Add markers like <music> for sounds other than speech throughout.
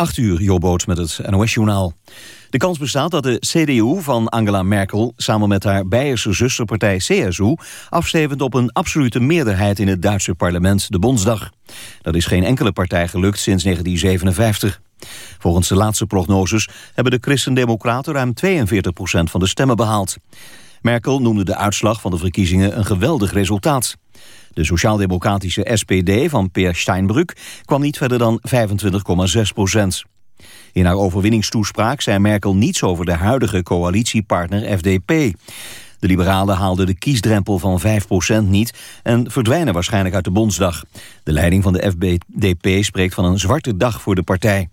8 uur, Jobboot met het NOS-journaal. De kans bestaat dat de CDU van Angela Merkel... samen met haar Beierse zusterpartij CSU... afstevend op een absolute meerderheid in het Duitse parlement, de Bondsdag. Dat is geen enkele partij gelukt sinds 1957. Volgens de laatste prognoses hebben de Christen-Democraten... ruim 42% van de stemmen behaald. Merkel noemde de uitslag van de verkiezingen een geweldig resultaat. De sociaal-democratische SPD van Peer Steinbrück kwam niet verder dan 25,6 procent. In haar overwinningstoespraak zei Merkel niets over de huidige coalitiepartner FDP. De liberalen haalden de kiesdrempel van 5% niet en verdwijnen waarschijnlijk uit de Bondsdag. De leiding van de FDP spreekt van een zwarte dag voor de partij.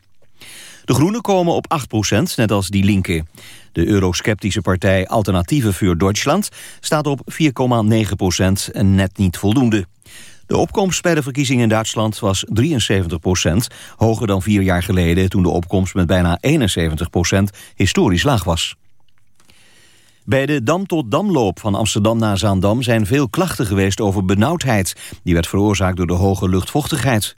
De Groenen komen op 8% net als die Linke. De eurosceptische partij Alternatieve voor Duitsland staat op 4,9 procent en net niet voldoende. De opkomst bij de verkiezingen in Duitsland was 73 procent, hoger dan vier jaar geleden toen de opkomst met bijna 71 procent historisch laag was. Bij de Dam-tot-Damloop van Amsterdam naar Zaandam zijn veel klachten geweest over benauwdheid. Die werd veroorzaakt door de hoge luchtvochtigheid.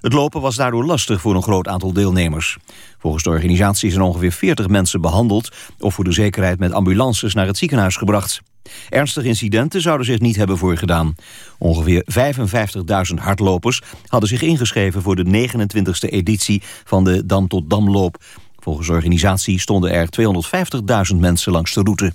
Het lopen was daardoor lastig voor een groot aantal deelnemers. Volgens de organisatie zijn ongeveer 40 mensen behandeld... of voor de zekerheid met ambulances naar het ziekenhuis gebracht. Ernstige incidenten zouden zich niet hebben voorgedaan. Ongeveer 55.000 hardlopers hadden zich ingeschreven... voor de 29e editie van de Dam-tot-Damloop. Volgens de organisatie stonden er 250.000 mensen langs de route.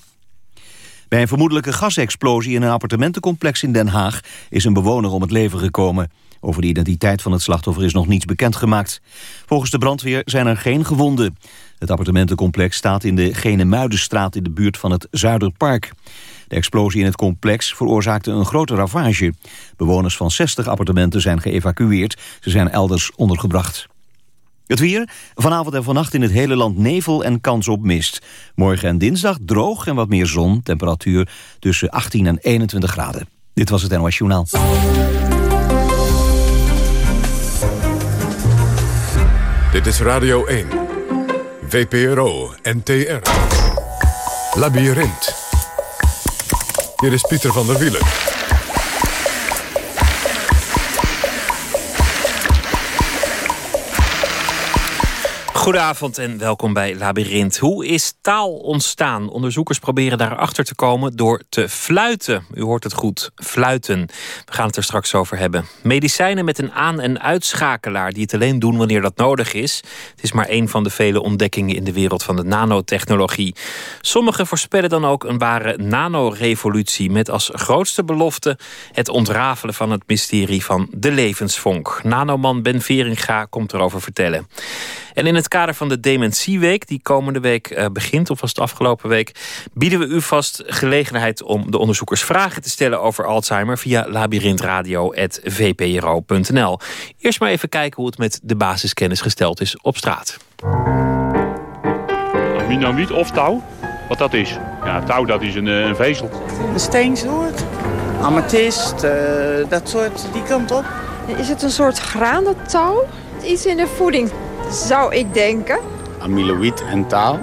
Bij een vermoedelijke gasexplosie in een appartementencomplex in Den Haag... is een bewoner om het leven gekomen. Over de identiteit van het slachtoffer is nog niets bekendgemaakt. Volgens de brandweer zijn er geen gewonden. Het appartementencomplex staat in de Genemuidenstraat in de buurt van het Zuiderpark. De explosie in het complex veroorzaakte een grote ravage. Bewoners van 60 appartementen zijn geëvacueerd. Ze zijn elders ondergebracht. Het weer. Vanavond en vannacht in het hele land nevel en kans op mist. Morgen en dinsdag droog en wat meer zon. Temperatuur tussen 18 en 21 graden. Dit was het NOS Journaal. Dit is Radio 1. VPRO NTR. Labyrinth. Hier is Pieter van der Wielen. Goedenavond en welkom bij Labyrinth. Hoe is taal ontstaan? Onderzoekers proberen daarachter te komen door te fluiten. U hoort het goed, fluiten. We gaan het er straks over hebben. Medicijnen met een aan- en uitschakelaar die het alleen doen wanneer dat nodig is. Het is maar één van de vele ontdekkingen in de wereld van de nanotechnologie. Sommigen voorspellen dan ook een ware nanorevolutie... met als grootste belofte het ontrafelen van het mysterie van de levensvonk. Nanoman Ben Veringa komt erover vertellen. En in het kader van de Dementieweek, die komende week uh, begint, of was het afgelopen week, bieden we u vast gelegenheid om de onderzoekers vragen te stellen over Alzheimer via labyrinthradio.vpro.nl. Eerst maar even kijken hoe het met de basiskennis gesteld is op straat. Minamiet of touw? Wat dat is? Ja, touw dat is een, eh, een vezel. Een steensoort, amethyst, uh, dat soort, die kant op. Is het een soort granentouw? Iets in de voeding zou ik denken. Amyloïd en taal?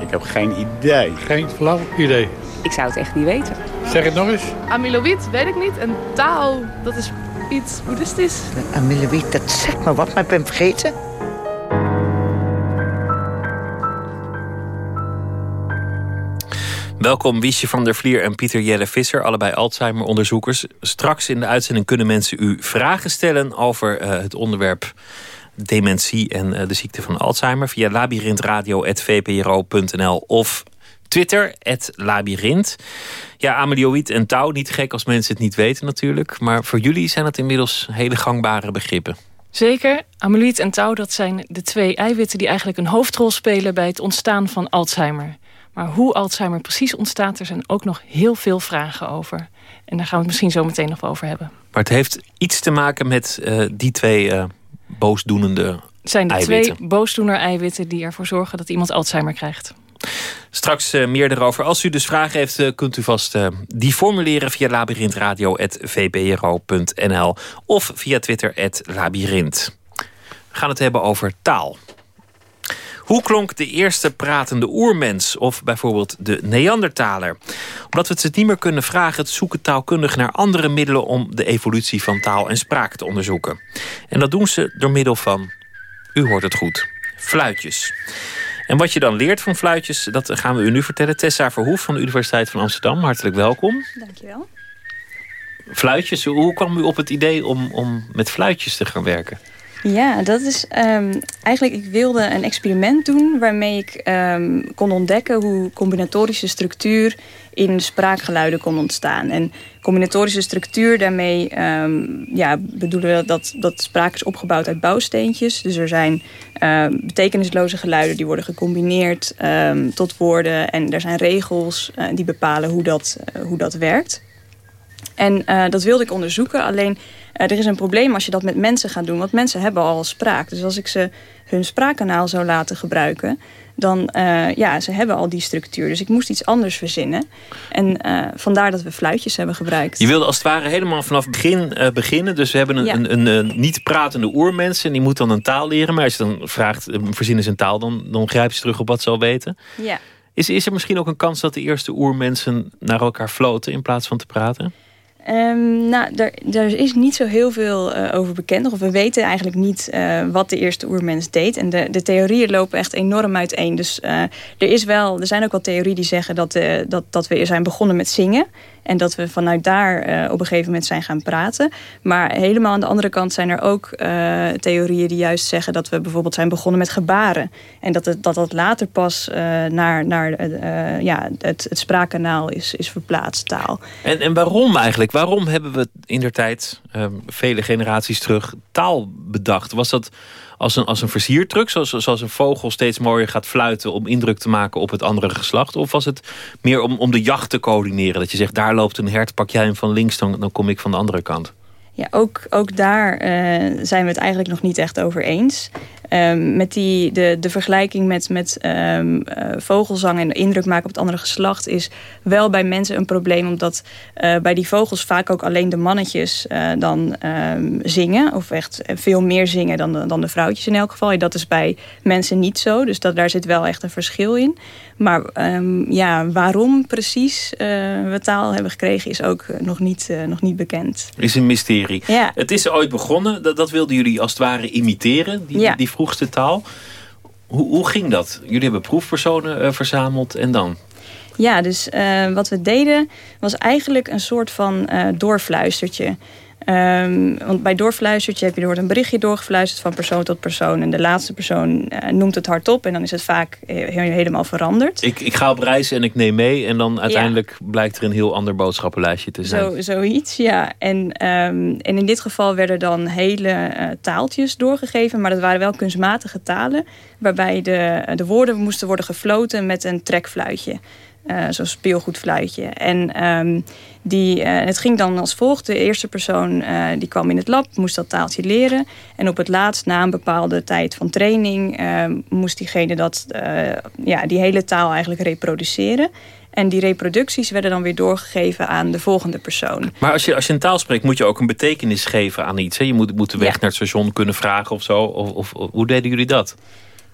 Ik heb geen idee. Geen flauw idee. Ik zou het echt niet weten. Zeg het nog eens. Amyloïd, weet ik niet. En taal, dat is iets boeddhistisch. Amyloïd, dat zegt me wat, maar ik ben vergeten. Welkom Wiesje van der Vlier en Pieter Jelle Visser, allebei Alzheimer-onderzoekers. Straks in de uitzending kunnen mensen u vragen stellen over uh, het onderwerp dementie en uh, de ziekte van Alzheimer via labyrinthradio.vpro.nl of Twitter, labyrinth. Ja, amilioïd en touw, niet gek als mensen het niet weten natuurlijk. Maar voor jullie zijn het inmiddels hele gangbare begrippen. Zeker. Amyloïd en touw, dat zijn de twee eiwitten... die eigenlijk een hoofdrol spelen bij het ontstaan van Alzheimer. Maar hoe Alzheimer precies ontstaat, er zijn ook nog heel veel vragen over. En daar gaan we het misschien zo meteen nog over hebben. Maar het heeft iets te maken met uh, die twee uh, boosdoenende Het zijn de eiwitten. twee boosdoener-eiwitten die ervoor zorgen dat iemand Alzheimer krijgt. Straks uh, meer erover. Als u dus vragen heeft, uh, kunt u vast uh, die formuleren via labyrinthradio.vpro.nl of via Twitter labyrinth. We gaan het hebben over taal. Hoe klonk de eerste pratende oermens of bijvoorbeeld de Neandertaler? Omdat we het niet meer kunnen vragen, zoeken taalkundigen naar andere middelen om de evolutie van taal en spraak te onderzoeken. En dat doen ze door middel van, u hoort het goed, fluitjes. En wat je dan leert van fluitjes, dat gaan we u nu vertellen. Tessa Verhoef van de Universiteit van Amsterdam, hartelijk welkom. Dankjewel. Fluitjes, hoe kwam u op het idee om, om met fluitjes te gaan werken? Ja, dat is um, eigenlijk, ik wilde een experiment doen waarmee ik um, kon ontdekken hoe combinatorische structuur in spraakgeluiden kon ontstaan. En combinatorische structuur, daarmee um, ja, bedoelen we dat, dat spraak is opgebouwd uit bouwsteentjes. Dus er zijn betekenisloze geluiden die worden gecombineerd tot woorden. En er zijn regels uh, die bepalen hoe dat, uh, hoe dat werkt. En uh, dat wilde ik onderzoeken, alleen uh, er is een probleem als je dat met mensen gaat doen. Want mensen hebben al spraak. Dus als ik ze hun spraakkanaal zou laten gebruiken... dan uh, ja, ze hebben al die structuur. Dus ik moest iets anders verzinnen. En vandaar dat we fluitjes hebben gebruikt. Je wilde als het ware helemaal vanaf het begin beginnen. Dus we hebben een, ja. een, een, een, niet pratende oermens... en die moet dan een taal leren. Maar als je dan vraagt, verzinnen ze een taal... dan, dan grijpen ze terug op wat ze al weten. Ja. Is, is er misschien ook een kans dat de eerste oermensen naar elkaar floten... in plaats van te praten? Um, nou, daar, is niet zo heel veel uh, over bekend. Of we weten eigenlijk niet uh, wat de eerste oermens deed. En de, de theorieën lopen echt enorm uiteen. Dus uh, er, is wel, er zijn ook wel theorieën die zeggen dat, dat, dat we zijn begonnen met zingen. En dat we vanuit daar uh, op een gegeven moment zijn gaan praten. Maar helemaal aan de andere kant zijn er ook uh, theorieën die juist zeggen dat we bijvoorbeeld zijn begonnen met gebaren. En dat dat, dat later pas uh, naar, naar ja, het, het spraakkanaal is, is verplaatst, taal. En, en waarom eigenlijk? Waarom hebben we in der tijd, vele generaties terug, taal bedacht? Was dat als een, als een versiertruc, zoals, zoals een vogel steeds mooier gaat fluiten om indruk te maken op het andere geslacht? Of was het meer om, om de jacht te coördineren? Dat je zegt, daar loopt een hert, pak jij hem van links, dan, dan kom ik van de andere kant. Ja, ook, ook daar uh, zijn we het eigenlijk nog niet echt over eens. Um, met die, de, de vergelijking met, met um, uh, vogelzang en de indruk maken op het andere geslacht is wel bij mensen een probleem. Omdat uh, bij die vogels vaak ook alleen de mannetjes uh, dan um, zingen. Of echt veel meer zingen dan de, dan de vrouwtjes in elk geval. En dat is bij mensen niet zo. Dus dat, daar zit wel echt een verschil in. Maar ja, waarom precies we taal hebben gekregen is ook nog, niet, nog niet bekend. Is een mysterie. Ja. Het is ooit begonnen. Dat, dat wilden jullie als het ware imiteren. Die, ja. die taal. Hoe, hoe ging dat? Jullie hebben proefpersonen uh, verzameld en dan? Ja, dus uh, wat we deden was eigenlijk een soort van uh, doorfluistertje. Um, want bij doorfluistertje heb je er wordt een berichtje doorgefluisterd van persoon tot persoon. En de laatste persoon uh, noemt het hardop en dan is het vaak helemaal veranderd. Ik, ik ga op reis en ik neem mee en dan uiteindelijk ja. blijkt er een heel ander boodschappenlijstje te zijn. Zo, zoiets, ja. En, um, en in dit geval werden dan hele uh, taaltjes doorgegeven, maar dat waren wel kunstmatige talen. Waarbij de, de woorden moesten worden gefloten met een trekfluitje. Uh, Zo'n speelgoedfluitje. En um, die, uh, het ging dan als volgt. De eerste persoon uh, die kwam in het lab, moest dat taaltje leren. En op het laatst, na een bepaalde tijd van training... moest diegene dat, ja, die hele taal eigenlijk reproduceren. En die reproducties werden dan weer doorgegeven aan de volgende persoon. Maar als je, als je een taal spreekt, moet je ook een betekenis geven aan iets. Hè? Je moet, moet de weg ja. naar het station kunnen vragen of zo. Of, of, of hoe deden jullie dat?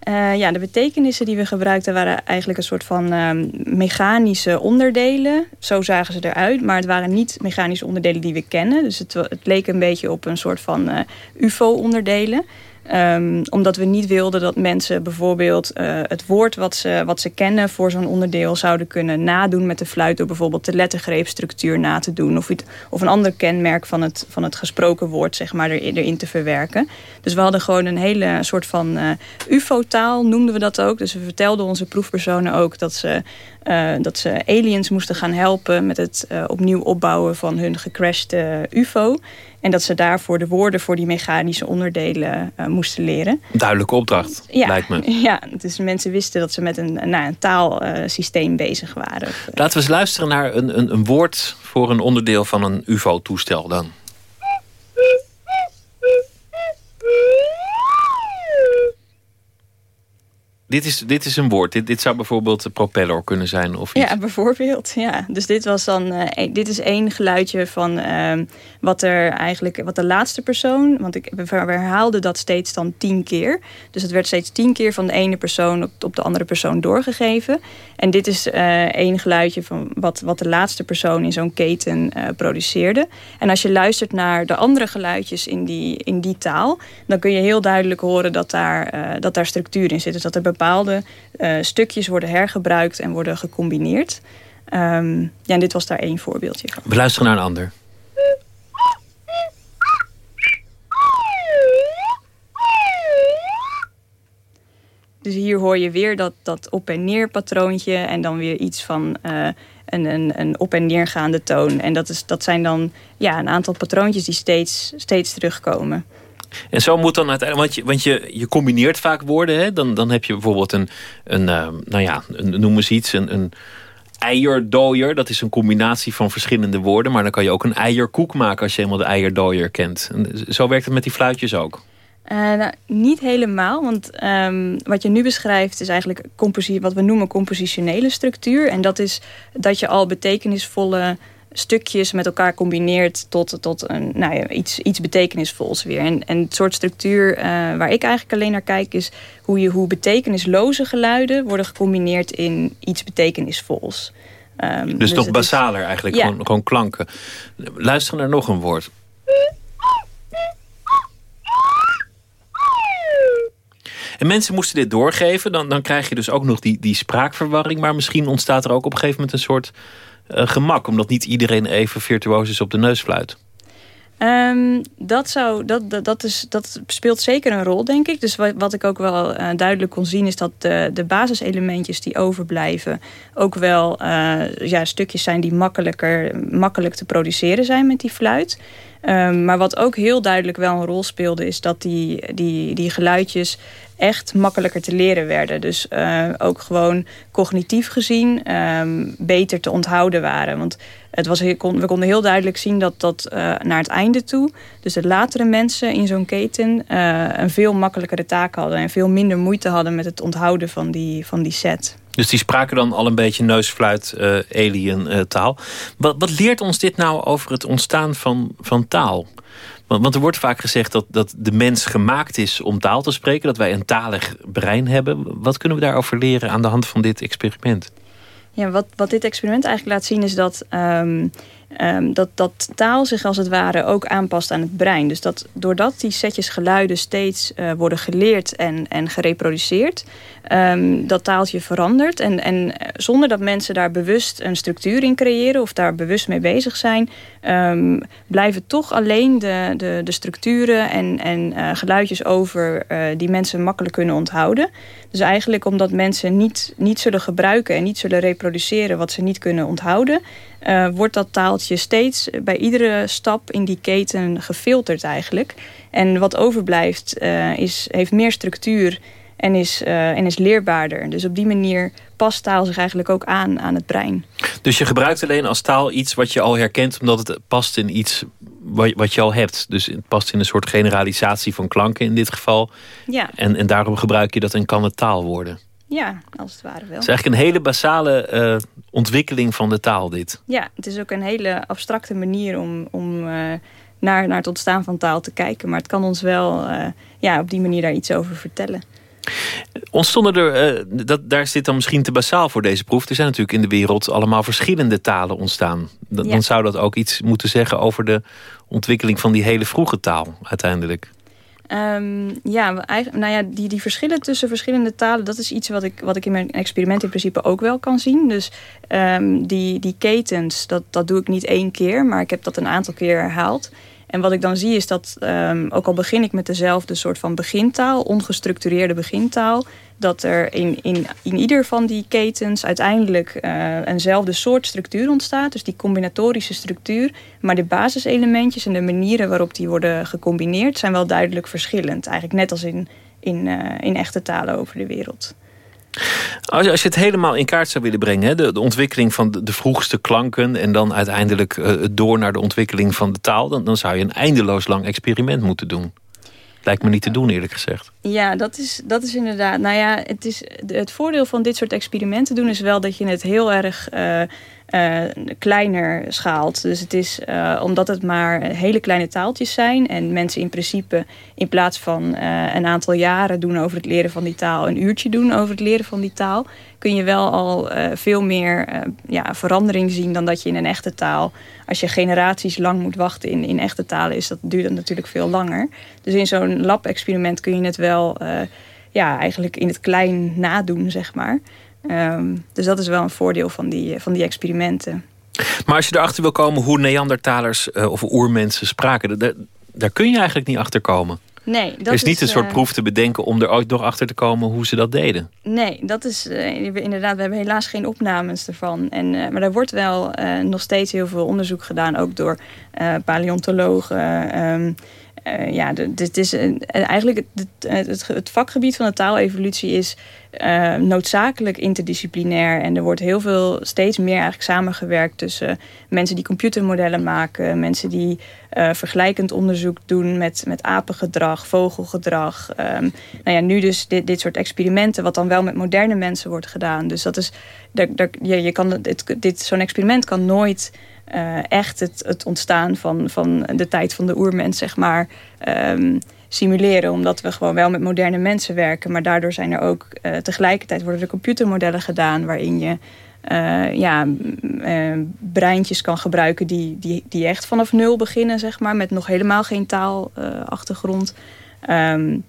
Uh, ja, de betekenissen die we gebruikten waren eigenlijk een soort van uh, mechanische onderdelen. Zo zagen ze eruit, maar het waren niet mechanische onderdelen die we kennen. Dus het, leek een beetje op een soort van uh, UFO-onderdelen. Um, omdat we niet wilden dat mensen bijvoorbeeld uh, het woord wat ze, wat ze kennen voor zo'n onderdeel zouden kunnen nadoen met de fluit door bijvoorbeeld de lettergreepstructuur na te doen of, iets, of een ander kenmerk van het, van het gesproken woord zeg maar, er, erin te verwerken. Dus we hadden gewoon een hele soort van uh, UFO-taal noemden we dat ook. Dus we vertelden onze proefpersonen ook dat ze, uh, dat ze aliens moesten gaan helpen met het opnieuw opbouwen van hun gecrashte UFO. En dat ze daarvoor de woorden voor die mechanische onderdelen uh, moesten leren. Duidelijke opdracht, ja, lijkt me. <laughs> Ja, dus mensen wisten dat ze met een, nou, een taalsysteem uh, bezig waren. Laten we eens luisteren naar een, een, een woord voor een onderdeel van een UFO-toestel dan. Dit is, dit is een woord. Dit, dit zou bijvoorbeeld propeller kunnen zijn of iets. Ja, bijvoorbeeld. Ja. Dus dit was dan. Uh, dit is één geluidje van uh, wat er eigenlijk. Wat de laatste persoon. Want ik we herhaalden dat steeds dan tien keer. Dus het werd steeds tien keer van de ene persoon op, op de andere persoon doorgegeven. En dit is uh, één geluidje van wat, wat de laatste persoon in zo'n keten produceerde. En als je luistert naar de andere geluidjes in die, in die taal, dan kun je heel duidelijk horen dat daar, dat daar structuur in zit. Dus dat er bepaalde uh, stukjes worden hergebruikt en worden gecombineerd. Um, ja, en dit was daar één voorbeeldje van. We luisteren naar een ander. Dus hier hoor je weer dat, dat op- en neer patroontje en dan weer iets van uh, een, een, een op- en neergaande toon. En dat, is, dat zijn dan ja, een aantal patroontjes die steeds, steeds terugkomen. En zo moet dan uiteindelijk, want je, want je, je combineert vaak woorden. Hè? Dan, dan heb je bijvoorbeeld een, een uh, nou ja, noem eens iets, een, een eierdooier. Dat is een combinatie van verschillende woorden. Maar dan kan je ook een eierkoek maken als je helemaal de eierdooier kent. En zo werkt het met die fluitjes ook. Uh, nou, niet helemaal, want um, wat je nu beschrijft is eigenlijk wat we noemen compositionele structuur. En dat is dat je al betekenisvolle stukjes met elkaar combineert tot, tot een, nou ja, iets, iets betekenisvols weer. En, en het soort structuur uh, waar ik eigenlijk alleen naar kijk is hoe, je, hoe betekenisloze geluiden worden gecombineerd in iets betekenisvols. Um, dus, dus toch basaler is, eigenlijk, ja. gewoon, gewoon klanken. Luister naar nog een woord. En mensen moesten dit doorgeven. Dan, dan krijg je dus ook nog die, die spraakverwarring. Maar misschien ontstaat er ook op een gegeven moment een soort gemak, omdat niet iedereen even virtuoos is op de neusfluit? Um, dat, zou, dat, dat, is, dat speelt zeker een rol, denk ik. Dus wat, wat ik ook wel uh, duidelijk kon zien... is dat de, de basiselementjes die overblijven... ook wel uh, ja, stukjes zijn die makkelijker, makkelijk te produceren zijn met die fluit. Um, maar wat ook heel duidelijk wel een rol speelde... is dat die, die, die geluidjes echt makkelijker te leren werden. Dus uh, ook gewoon cognitief gezien um, beter te onthouden waren. Want het was, we konden heel duidelijk zien dat dat uh, naar het einde toe... dus de latere mensen in zo'n keten uh, een veel makkelijkere taak hadden... en veel minder moeite hadden met het onthouden van die, van die set. Dus die spraken dan al een beetje neusfluit, uh, alien uh, taal. Wat, wat leert ons dit nou over het ontstaan van, van taal? Want, want, er wordt vaak gezegd dat, dat de mens gemaakt is om taal te spreken. Dat wij een talig brein hebben. Wat kunnen we daarover leren aan de hand van dit experiment? Ja, wat, wat dit experiment eigenlijk laat zien is dat... Um, um, dat, dat taal zich als het ware ook aanpast aan het brein. Dus dat doordat die setjes geluiden steeds uh, worden geleerd en, en gereproduceerd... Um, dat taaltje verandert. En, en zonder dat mensen daar bewust een structuur in creëren... of daar bewust mee bezig zijn... Um, blijven toch alleen de, de, de structuren en, en uh, geluidjes over... Die mensen makkelijk kunnen onthouden. Dus eigenlijk omdat mensen niet, niet zullen gebruiken... en niet zullen reproduceren wat ze niet kunnen onthouden... Uh, wordt dat taaltje steeds bij iedere stap in die keten gefilterd eigenlijk. En wat overblijft uh, is, heeft meer structuur en is, uh, en is leerbaarder. Dus op die manier past taal zich eigenlijk ook aan aan het brein. Dus je gebruikt alleen als taal iets wat je al herkent... omdat het past in iets wat je al hebt. Dus het past in een soort generalisatie van klanken in dit geval. Ja. En, en daarom gebruik je dat en kan het taal worden. Ja, als het ware wel. Het is eigenlijk een hele basale uh, ontwikkeling van de taal dit. Ja, het is ook een hele abstracte manier om, om uh, naar, naar het ontstaan van taal te kijken. Maar het kan ons wel uh, ja, op die manier daar iets over vertellen. Ontstonden er, dat, daar zit dan misschien te basaal voor deze proef. Er zijn natuurlijk in de wereld allemaal verschillende talen ontstaan. Dan ja. zou dat ook iets moeten zeggen over de ontwikkeling van die hele vroege taal uiteindelijk. Um, ja, nou ja, die, die verschillen tussen verschillende talen... dat is iets wat ik, wat ik in mijn experiment in principe ook wel kan zien. Dus um, die, die ketens, dat, dat doe ik niet één keer... maar ik heb dat een aantal keer herhaald. En wat ik dan zie is dat, um, ook al begin ik met dezelfde soort van begintaal... ongestructureerde begintaal... dat er in, in, in ieder van die ketens uiteindelijk uh, eenzelfde soort structuur ontstaat. Dus die combinatorische structuur. Maar de basiselementjes en de manieren waarop die worden gecombineerd... zijn wel duidelijk verschillend. Eigenlijk net als in, in, uh, in echte talen over de wereld. Als je, als je het helemaal in kaart zou willen brengen, de, de ontwikkeling van de, de, vroegste klanken en dan uiteindelijk uh, door naar de ontwikkeling van de taal, dan, dan zou je een eindeloos lang experiment moeten doen. Lijkt me niet te doen, eerlijk gezegd. Ja, dat is, dat is inderdaad. Nou ja, het, is, het voordeel van dit soort experimenten doen is wel dat je het heel erg uh, kleiner schaalt. Dus het is uh, omdat het maar hele kleine taaltjes zijn en mensen in principe in plaats van een aantal jaren doen over het leren van die taal, een uurtje doen over het leren van die taal, kun je wel al veel meer ja, verandering zien dan dat je in een echte taal als je generaties lang moet wachten in, in echte talen, is dat, duurt dat natuurlijk veel langer. Dus in zo'n lab-experiment kun je het wel ja, eigenlijk in het klein nadoen, zeg maar. Um, dus dat is wel een voordeel van die, van die experimenten. Maar als je erachter wil komen hoe Neandertalers uh, of oermensen spraken, daar, daar kun je eigenlijk niet achter komen. Nee, dat er is niet een soort uh, proef te bedenken om er ooit nog achter te komen hoe ze dat deden. Nee, dat is uh, inderdaad. We hebben helaas geen opnames ervan. En, maar er wordt wel nog steeds heel veel onderzoek gedaan, ook door paleontologen. Um, uh, ja, dit is eigenlijk het, het, vakgebied van de taalevolutie is uh, noodzakelijk interdisciplinair. En er wordt heel veel, steeds meer eigenlijk samengewerkt tussen mensen die computermodellen maken, mensen die vergelijkend onderzoek doen met, met apengedrag, vogelgedrag. Um, nou ja, nu dus dit, dit soort experimenten, wat dan wel met moderne mensen wordt gedaan. Dus dat is, je, je kan dit, dit, zo'n experiment kan nooit echt het, het ontstaan van, van de tijd van de oermens, zeg maar, um, simuleren. Omdat we gewoon wel met moderne mensen werken. Maar daardoor zijn er ook uh, tegelijkertijd worden er computermodellen gedaan waarin je uh, ja, breintjes kan gebruiken die, die, die echt vanaf nul beginnen, zeg maar, met nog helemaal geen taalachtergrond. Um,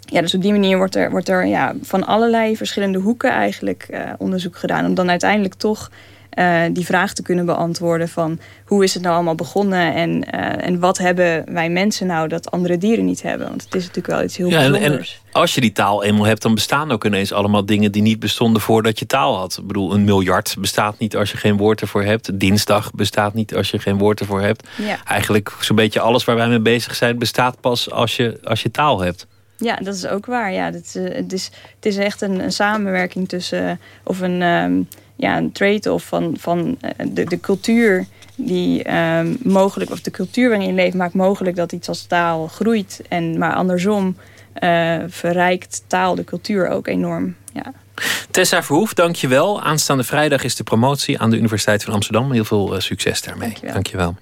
ja, dus op die manier wordt er, wordt er ja, van allerlei verschillende hoeken eigenlijk onderzoek gedaan. Om dan uiteindelijk toch uh, die vraag te kunnen beantwoorden van hoe is het nou allemaal begonnen en, uh, en wat hebben wij mensen nou dat andere dieren niet hebben. Want het is natuurlijk wel iets heel ja, bijzonders. En, en als je die taal eenmaal hebt, dan bestaan ook ineens allemaal dingen die niet bestonden voordat je taal had. Ik bedoel, een miljard bestaat niet als je geen woord ervoor hebt. Dinsdag bestaat niet als je geen woord ervoor hebt. Ja. Eigenlijk zo'n beetje alles waar wij mee bezig zijn bestaat pas als je, als je taal hebt. Ja, dat is ook waar. Ja, het, is, het, is, het is echt een, een samenwerking tussen, of een, um, ja, een trade-off van, van de, de cultuur die um, mogelijk, of de cultuur waarin je leeft, maakt mogelijk dat iets als taal groeit. En, maar andersom uh, verrijkt taal de cultuur ook enorm. Ja. Tessa Verhoef, dank je wel. Aanstaande vrijdag is de promotie aan de Universiteit van Amsterdam. Heel veel uh, succes daarmee. Dank je wel. Dank je wel.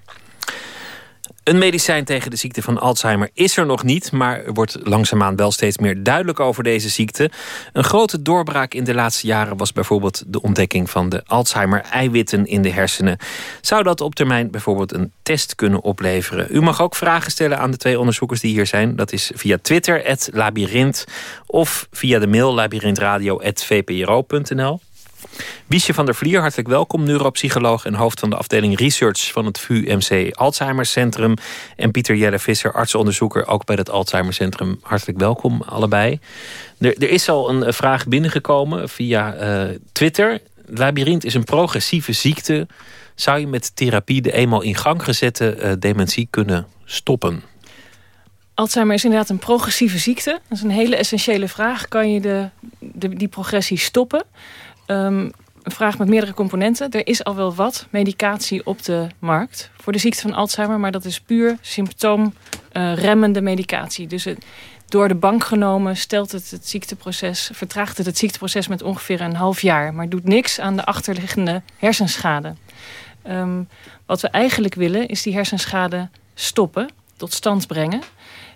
Een medicijn tegen de ziekte van Alzheimer is er nog niet, maar er wordt langzaamaan wel steeds meer duidelijk over deze ziekte. Een grote doorbraak in de laatste jaren was bijvoorbeeld de ontdekking van de Alzheimer-eiwitten in de hersenen. Zou dat op termijn bijvoorbeeld een test kunnen opleveren? U mag ook vragen stellen aan de twee onderzoekers die hier zijn. Dat is via Twitter, labyrinth, of via de mail labyrinthradio.vpro.nl. Wiesje van der Vlier, hartelijk welkom. Neuropsycholoog en hoofd van de afdeling Research van het VUMC Alzheimer Centrum. En Pieter Jelle Visser, artsenonderzoeker ook bij het Alzheimer Centrum. Hartelijk welkom allebei. Er, is al een vraag binnengekomen via uh, Twitter. Labyrinth is een progressieve ziekte. Zou je met therapie de eenmaal in gang gezette uh, dementie kunnen stoppen? Alzheimer is inderdaad een progressieve ziekte. Dat is een hele essentiële vraag. Kan je de, die progressie stoppen? Um, een vraag met meerdere componenten. Er is al wel wat medicatie op de markt voor de ziekte van Alzheimer, maar dat is puur symptoomremmende uh, medicatie. Dus door de bank genomen stelt het het ziekteproces, vertraagt het het ziekteproces met ongeveer een half jaar, maar doet niks aan de achterliggende hersenschade. Um, wat we eigenlijk willen is die hersenschade stoppen, tot stand brengen.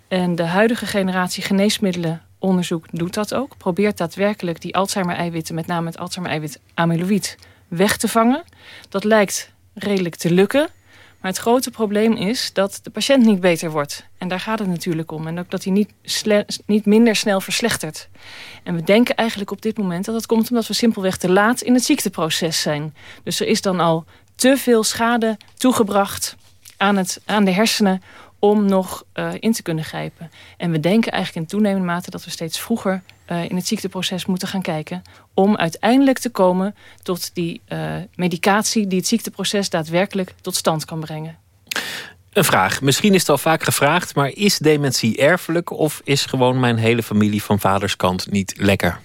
En de huidige generatie geneesmiddelen onderzoek doet dat ook. Probeert daadwerkelijk die Alzheimer-eiwitten, met name het Alzheimer-eiwit amyloïd, weg te vangen. Dat lijkt redelijk te lukken. Maar het grote probleem is dat de patiënt niet beter wordt. En daar gaat het natuurlijk om. En ook dat hij niet, niet minder snel verslechtert. En we denken eigenlijk op dit moment dat dat komt omdat we simpelweg te laat in het ziekteproces zijn. Dus er is dan al te veel schade toegebracht aan, het, aan de hersenen om nog uh, in te kunnen grijpen. En we denken eigenlijk in toenemende mate dat we steeds vroeger uh, in het ziekteproces moeten gaan kijken... om uiteindelijk te komen tot die uh, medicatie die het ziekteproces daadwerkelijk tot stand kan brengen. Een vraag. Misschien is het al vaak gevraagd, maar is dementie erfelijk... of is gewoon mijn hele familie van vaderskant niet lekker?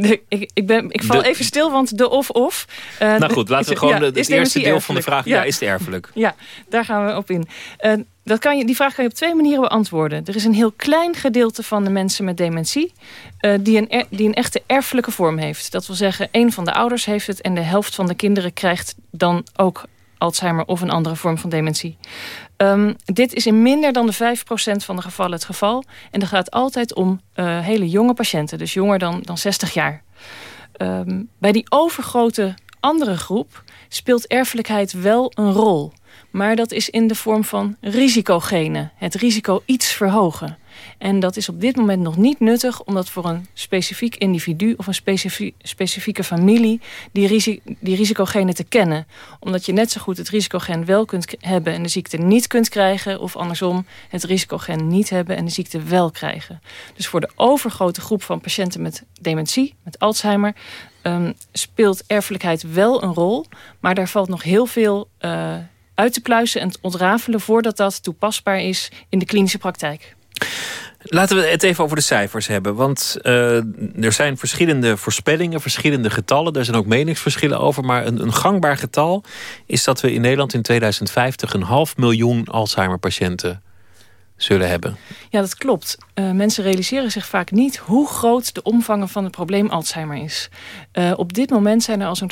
De, ik, ik, ben, ik val de, even stil, want de of-of... Uh, nou goed, laten we <laughs> gewoon ja, het eerste deel van de vraag... Ja. ja. is het erfelijk? Ja, daar gaan we op in. Uh, Dat kan je, die vraag kan je op twee manieren beantwoorden. Er is een heel klein gedeelte van de mensen met dementie... Uh, die, een, die een echte erfelijke vorm heeft. Dat wil zeggen, één van de ouders heeft het... en de helft van de kinderen krijgt dan ook Alzheimer of een andere vorm van dementie. Um, dit is in minder dan de 5% van de gevallen het geval. En dat gaat altijd om uh, hele jonge patiënten. Dus jonger dan, dan 60 jaar. Um, bij die overgrote andere groep speelt erfelijkheid wel een rol. Maar dat is in de vorm van risicogenen. Het risico iets verhogen. En dat is op dit moment nog niet nuttig... om dat voor een specifiek individu of een specifieke familie... Die, die risicogenen te kennen. Omdat je net zo goed het risicogen wel kunt hebben... en de ziekte niet kunt krijgen. Of andersom het risicogen niet hebben en de ziekte wel krijgen. Dus voor de overgrote groep van patiënten met dementie, met Alzheimer... Um, speelt erfelijkheid wel een rol. Maar daar valt nog heel veel... Uh, uit te pluizen en te ontrafelen... voordat dat toepasbaar is in de klinische praktijk. Laten we het even over de cijfers hebben. Want uh, er zijn verschillende voorspellingen, verschillende getallen. Daar zijn ook meningsverschillen over. Maar een, een gangbaar getal is dat we in Nederland in 2050... een half miljoen Alzheimer-patiënten zullen hebben. Ja, dat klopt. Uh, mensen realiseren zich vaak niet hoe groot de omvang van het probleem Alzheimer is. Uh, op dit moment zijn er al zo'n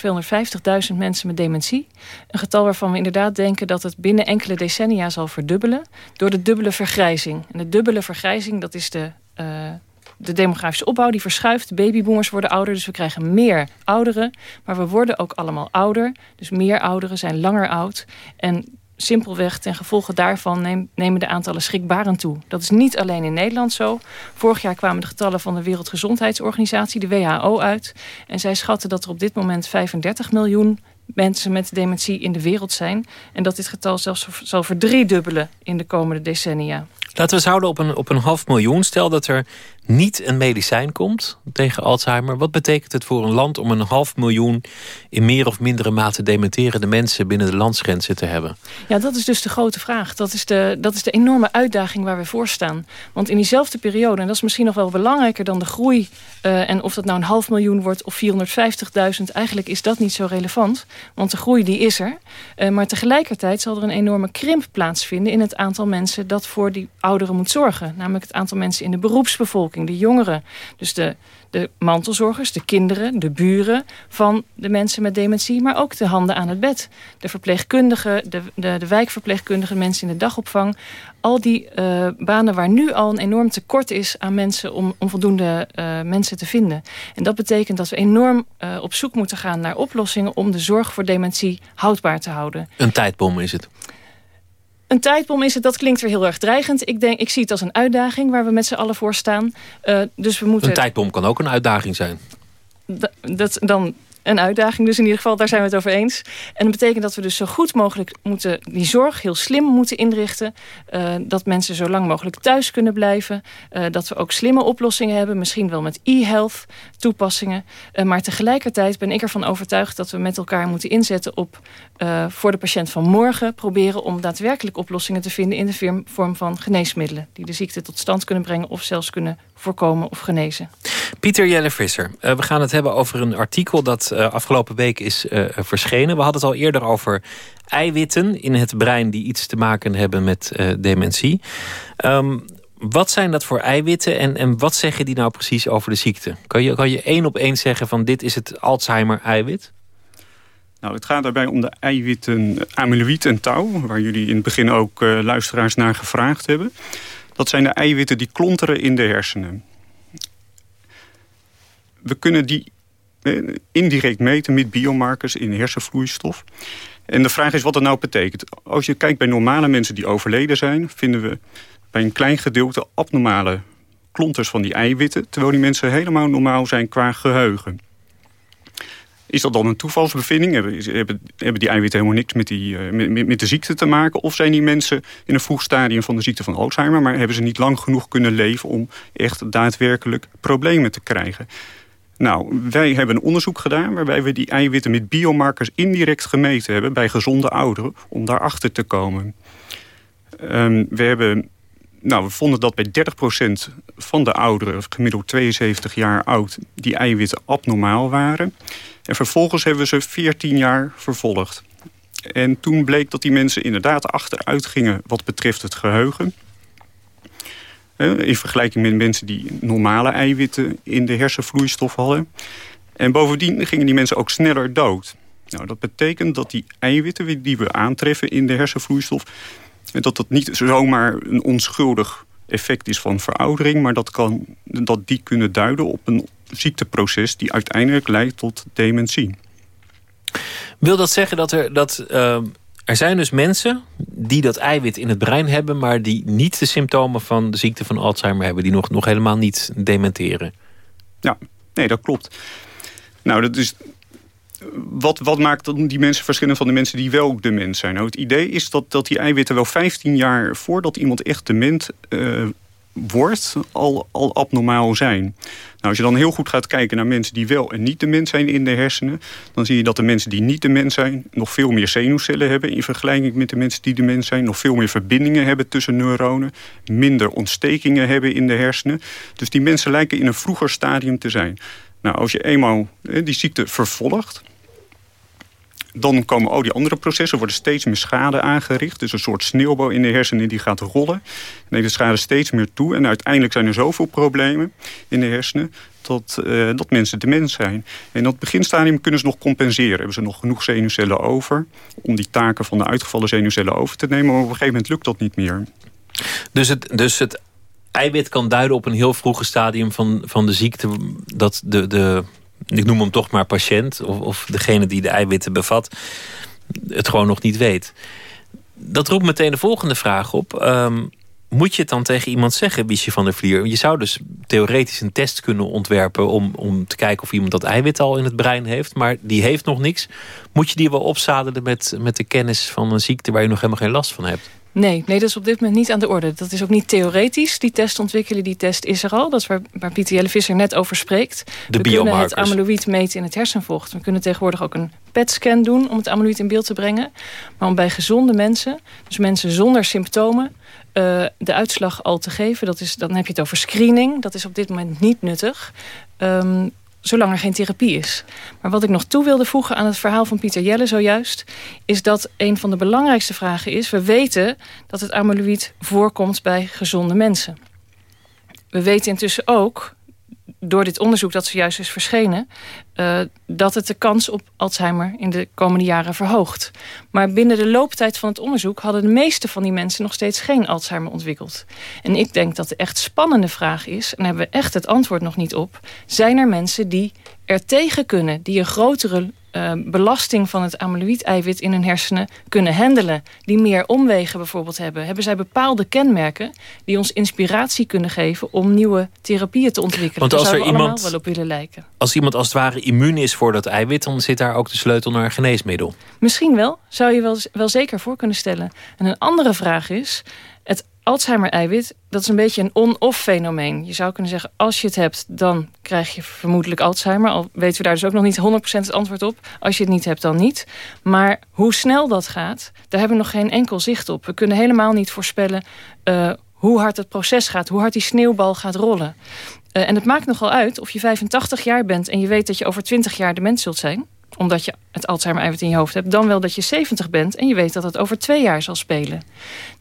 250.000 mensen met dementie. Een getal waarvan we inderdaad denken dat het binnen enkele decennia zal verdubbelen... door de dubbele vergrijzing. En de dubbele vergrijzing, dat is de... Uh, de demografische opbouw die verschuift. Babyboomers worden ouder, dus we krijgen meer ouderen. Maar we worden ook allemaal ouder. Dus meer ouderen zijn langer oud. En simpelweg ten gevolge daarvan nemen de aantallen schrikbarend toe. Dat is niet alleen in Nederland zo. Vorig jaar kwamen de getallen van de Wereldgezondheidsorganisatie, de WHO, uit. En zij schatten dat er op dit moment 35 miljoen mensen met dementie in de wereld zijn. En dat dit getal zelfs zal verdriedubbelen in de komende decennia. Laten we eens houden op een, op een half miljoen. Stel dat er niet een medicijn komt tegen Alzheimer. Wat betekent het voor een land om een half miljoen... in meer of mindere mate dementerende mensen... binnen de landsgrenzen te hebben? Ja, dat is dus de grote vraag. Dat is de, dat is de enorme uitdaging waar we voor staan. Want in diezelfde periode, en dat is misschien nog wel belangrijker dan de groei... Uh, en of dat nou een half miljoen wordt of 450.000... eigenlijk is dat niet zo relevant. Want de groei die is er. Uh, maar tegelijkertijd zal er een enorme krimp plaatsvinden... in het aantal mensen dat voor die ouderen moet zorgen. Namelijk het aantal mensen in de beroepsbevolking, de jongeren. Dus de, de mantelzorgers, de kinderen, de buren van de mensen met dementie... maar ook de handen aan het bed. De verpleegkundigen, de, de, de wijkverpleegkundigen, mensen in de dagopvang. Al die uh, banen waar nu al een enorm tekort is aan mensen... om, om voldoende uh, mensen te vinden. En dat betekent dat we enorm uh, op zoek moeten gaan naar oplossingen... om de zorg voor dementie houdbaar te houden. Een tijdbom is het. Een tijdbom is het, dat klinkt weer heel erg dreigend. Ik, denk, ik zie het als een uitdaging waar we met z'n allen voor staan. Uh, dus we moeten... Een tijdbom kan ook een uitdaging zijn. dat, dan een uitdaging. Dus in ieder geval, daar zijn we het over eens. En dat betekent dat we dus zo goed mogelijk moeten die zorg heel slim moeten inrichten. Uh, dat mensen zo lang mogelijk thuis kunnen blijven. Uh, dat we ook slimme oplossingen hebben. Misschien wel met e-health toepassingen. Uh, maar tegelijkertijd ben ik ervan overtuigd dat we met elkaar moeten inzetten op voor de patiënt van morgen proberen om daadwerkelijk oplossingen te vinden in de vorm van geneesmiddelen. Die de ziekte tot stand kunnen brengen of zelfs kunnen voorkomen of genezen. Pieter Jelle Visser, we gaan het hebben over een artikel dat uh, afgelopen week is uh, verschenen. We hadden het al eerder over eiwitten in het brein... die iets te maken hebben met dementie. Um, wat zijn dat voor eiwitten en, en wat zeggen die nou precies over de ziekte? Kan je, kan je één op één zeggen van dit is het Alzheimer-eiwit? Nou, het gaat daarbij om de eiwitten amyloïd en tau... waar jullie in het begin ook luisteraars naar gevraagd hebben. Dat zijn de eiwitten die klonteren in de hersenen. We kunnen die eh, indirect meten met biomarkers in hersenvloeistof. En de vraag is wat dat nou betekent. Als je kijkt bij normale mensen die overleden zijn... vinden we bij een klein gedeelte abnormale klonters van die eiwitten... terwijl die mensen helemaal normaal zijn qua geheugen. Is dat dan een toevalsbevinding? Hebben, hebben, die eiwitten helemaal niks met, die, uh, met, met, de ziekte te maken? Of zijn die mensen in een vroeg stadium van de ziekte van Alzheimer... maar hebben ze niet lang genoeg kunnen leven om echt daadwerkelijk problemen te krijgen? Nou, wij hebben een onderzoek gedaan waarbij we die eiwitten met biomarkers indirect gemeten hebben bij gezonde ouderen om daarachter te komen. Um, we, hebben, nou, we vonden dat bij 30% van de ouderen, gemiddeld 72 jaar oud, die eiwitten abnormaal waren. En vervolgens hebben we ze 14 jaar vervolgd. En toen bleek dat die mensen inderdaad achteruit gingen wat betreft het geheugen. In vergelijking met mensen die normale eiwitten in de hersenvloeistof hadden. En bovendien gingen die mensen ook sneller dood. Nou, dat betekent dat die eiwitten die we aantreffen in de hersenvloeistof... dat dat niet zomaar een onschuldig effect is van veroudering... maar dat, kan, dat die kunnen duiden op een ziekteproces... die uiteindelijk leidt tot dementie. Wil dat zeggen dat er... Dat, uh, er zijn dus mensen die dat eiwit in het brein hebben... maar die niet de symptomen van de ziekte van Alzheimer hebben... die nog, nog helemaal niet dementeren? Ja, nee, dat klopt. Nou, dat is wat, wat maakt die mensen verschillend van de mensen die wel dement zijn? Nou, het idee is dat, dat die eiwitten wel 15 jaar voordat iemand echt dement uh, wordt, al, al abnormaal zijn. Nou, als je dan heel goed gaat kijken naar mensen die wel en niet dement zijn in de hersenen... dan zie je dat de mensen die niet dement zijn nog veel meer zenuwcellen hebben... in vergelijking met de mensen die dement zijn. Nog veel meer verbindingen hebben tussen neuronen. Minder ontstekingen hebben in de hersenen. Dus die mensen lijken in een vroeger stadium te zijn. Nou, als je eenmaal die ziekte vervolgt dan komen al die andere processen, worden steeds meer schade aangericht. Dus een soort sneeuwbal in de hersenen die gaat rollen. Neemt de schade steeds meer toe. En uiteindelijk zijn er zoveel problemen in de hersenen... Dat, uh, dat mensen dement zijn. En in dat beginstadium kunnen ze nog compenseren. Hebben ze nog genoeg zenuwcellen over... om die taken van de uitgevallen zenuwcellen over te nemen. Maar op een gegeven moment lukt dat niet meer. Dus het, dus het eiwit kan duiden op een heel vroege stadium van, van de ziekte... dat de, de ik noem hem toch maar patiënt... of, of degene die de eiwitten bevat, het gewoon nog niet weet. Dat roept meteen de volgende vraag op. Ehm, moet je het dan tegen iemand zeggen, Biesje van der Vlier? Je zou dus theoretisch een test kunnen ontwerpen... Om, om te kijken of iemand dat eiwit al in het brein heeft. Maar die heeft nog niks. Moet je die wel opzadelen met, met de kennis van een ziekte... waar je nog helemaal geen last van hebt? Nee, nee, dat is op dit moment niet aan de orde. Dat is ook niet theoretisch, die test ontwikkelen. Die test is er al. Dat is waar, waar Pieter Jelle Visser net over spreekt. De we kunnen het amyloïd meten in het hersenvocht. We kunnen tegenwoordig ook een PET-scan doen... om het amyloïd in beeld te brengen. Maar om bij gezonde mensen, dus mensen zonder symptomen... Uh, de uitslag al te geven, dat is, dan heb je het over screening. Dat is op dit moment niet nuttig. Um, zolang er geen therapie is. Maar wat ik nog toe wilde voegen aan het verhaal van Pieter Jelle zojuist... is dat een van de belangrijkste vragen is... we weten dat het amyloïd voorkomt bij gezonde mensen. We weten intussen ook door dit onderzoek dat zojuist is verschenen... Uh, dat het de kans op Alzheimer in de komende jaren verhoogt. Maar binnen de looptijd van het onderzoek... hadden de meeste van die mensen nog steeds geen Alzheimer ontwikkeld. En ik denk dat de echt spannende vraag is... en daar hebben we echt het antwoord nog niet op... zijn er mensen die er tegen kunnen... die een grotere uh, belasting van het amyloïd-eiwit in hun hersenen kunnen handelen. Die meer omwegen bijvoorbeeld hebben. Hebben zij bepaalde kenmerken die ons inspiratie kunnen geven om nieuwe therapieën te ontwikkelen. Want als er iemand wel op willen lijken. Als iemand als het ware immuun is voor dat eiwit, dan zit daar ook de sleutel naar een geneesmiddel. Misschien wel, zou je wel, wel zeker voor kunnen stellen. En een andere vraag is, Alzheimer-eiwit, dat is een beetje een on-off fenomeen. Je zou kunnen zeggen, als je het hebt, dan krijg je vermoedelijk Alzheimer. Al weten we daar dus ook nog niet 100% het antwoord op. Als je het niet hebt, dan niet. Maar hoe snel dat gaat, daar hebben we nog geen enkel zicht op. We kunnen helemaal niet voorspellen uh, hoe hard het proces gaat. Hoe hard die sneeuwbal gaat rollen. Uh, en het maakt nogal uit of je 85 jaar bent... en je weet dat je over 20 jaar dement zult zijn omdat je het Alzheimer-eiwit in je hoofd hebt... dan wel dat je 70 bent en je weet dat het over twee jaar zal spelen.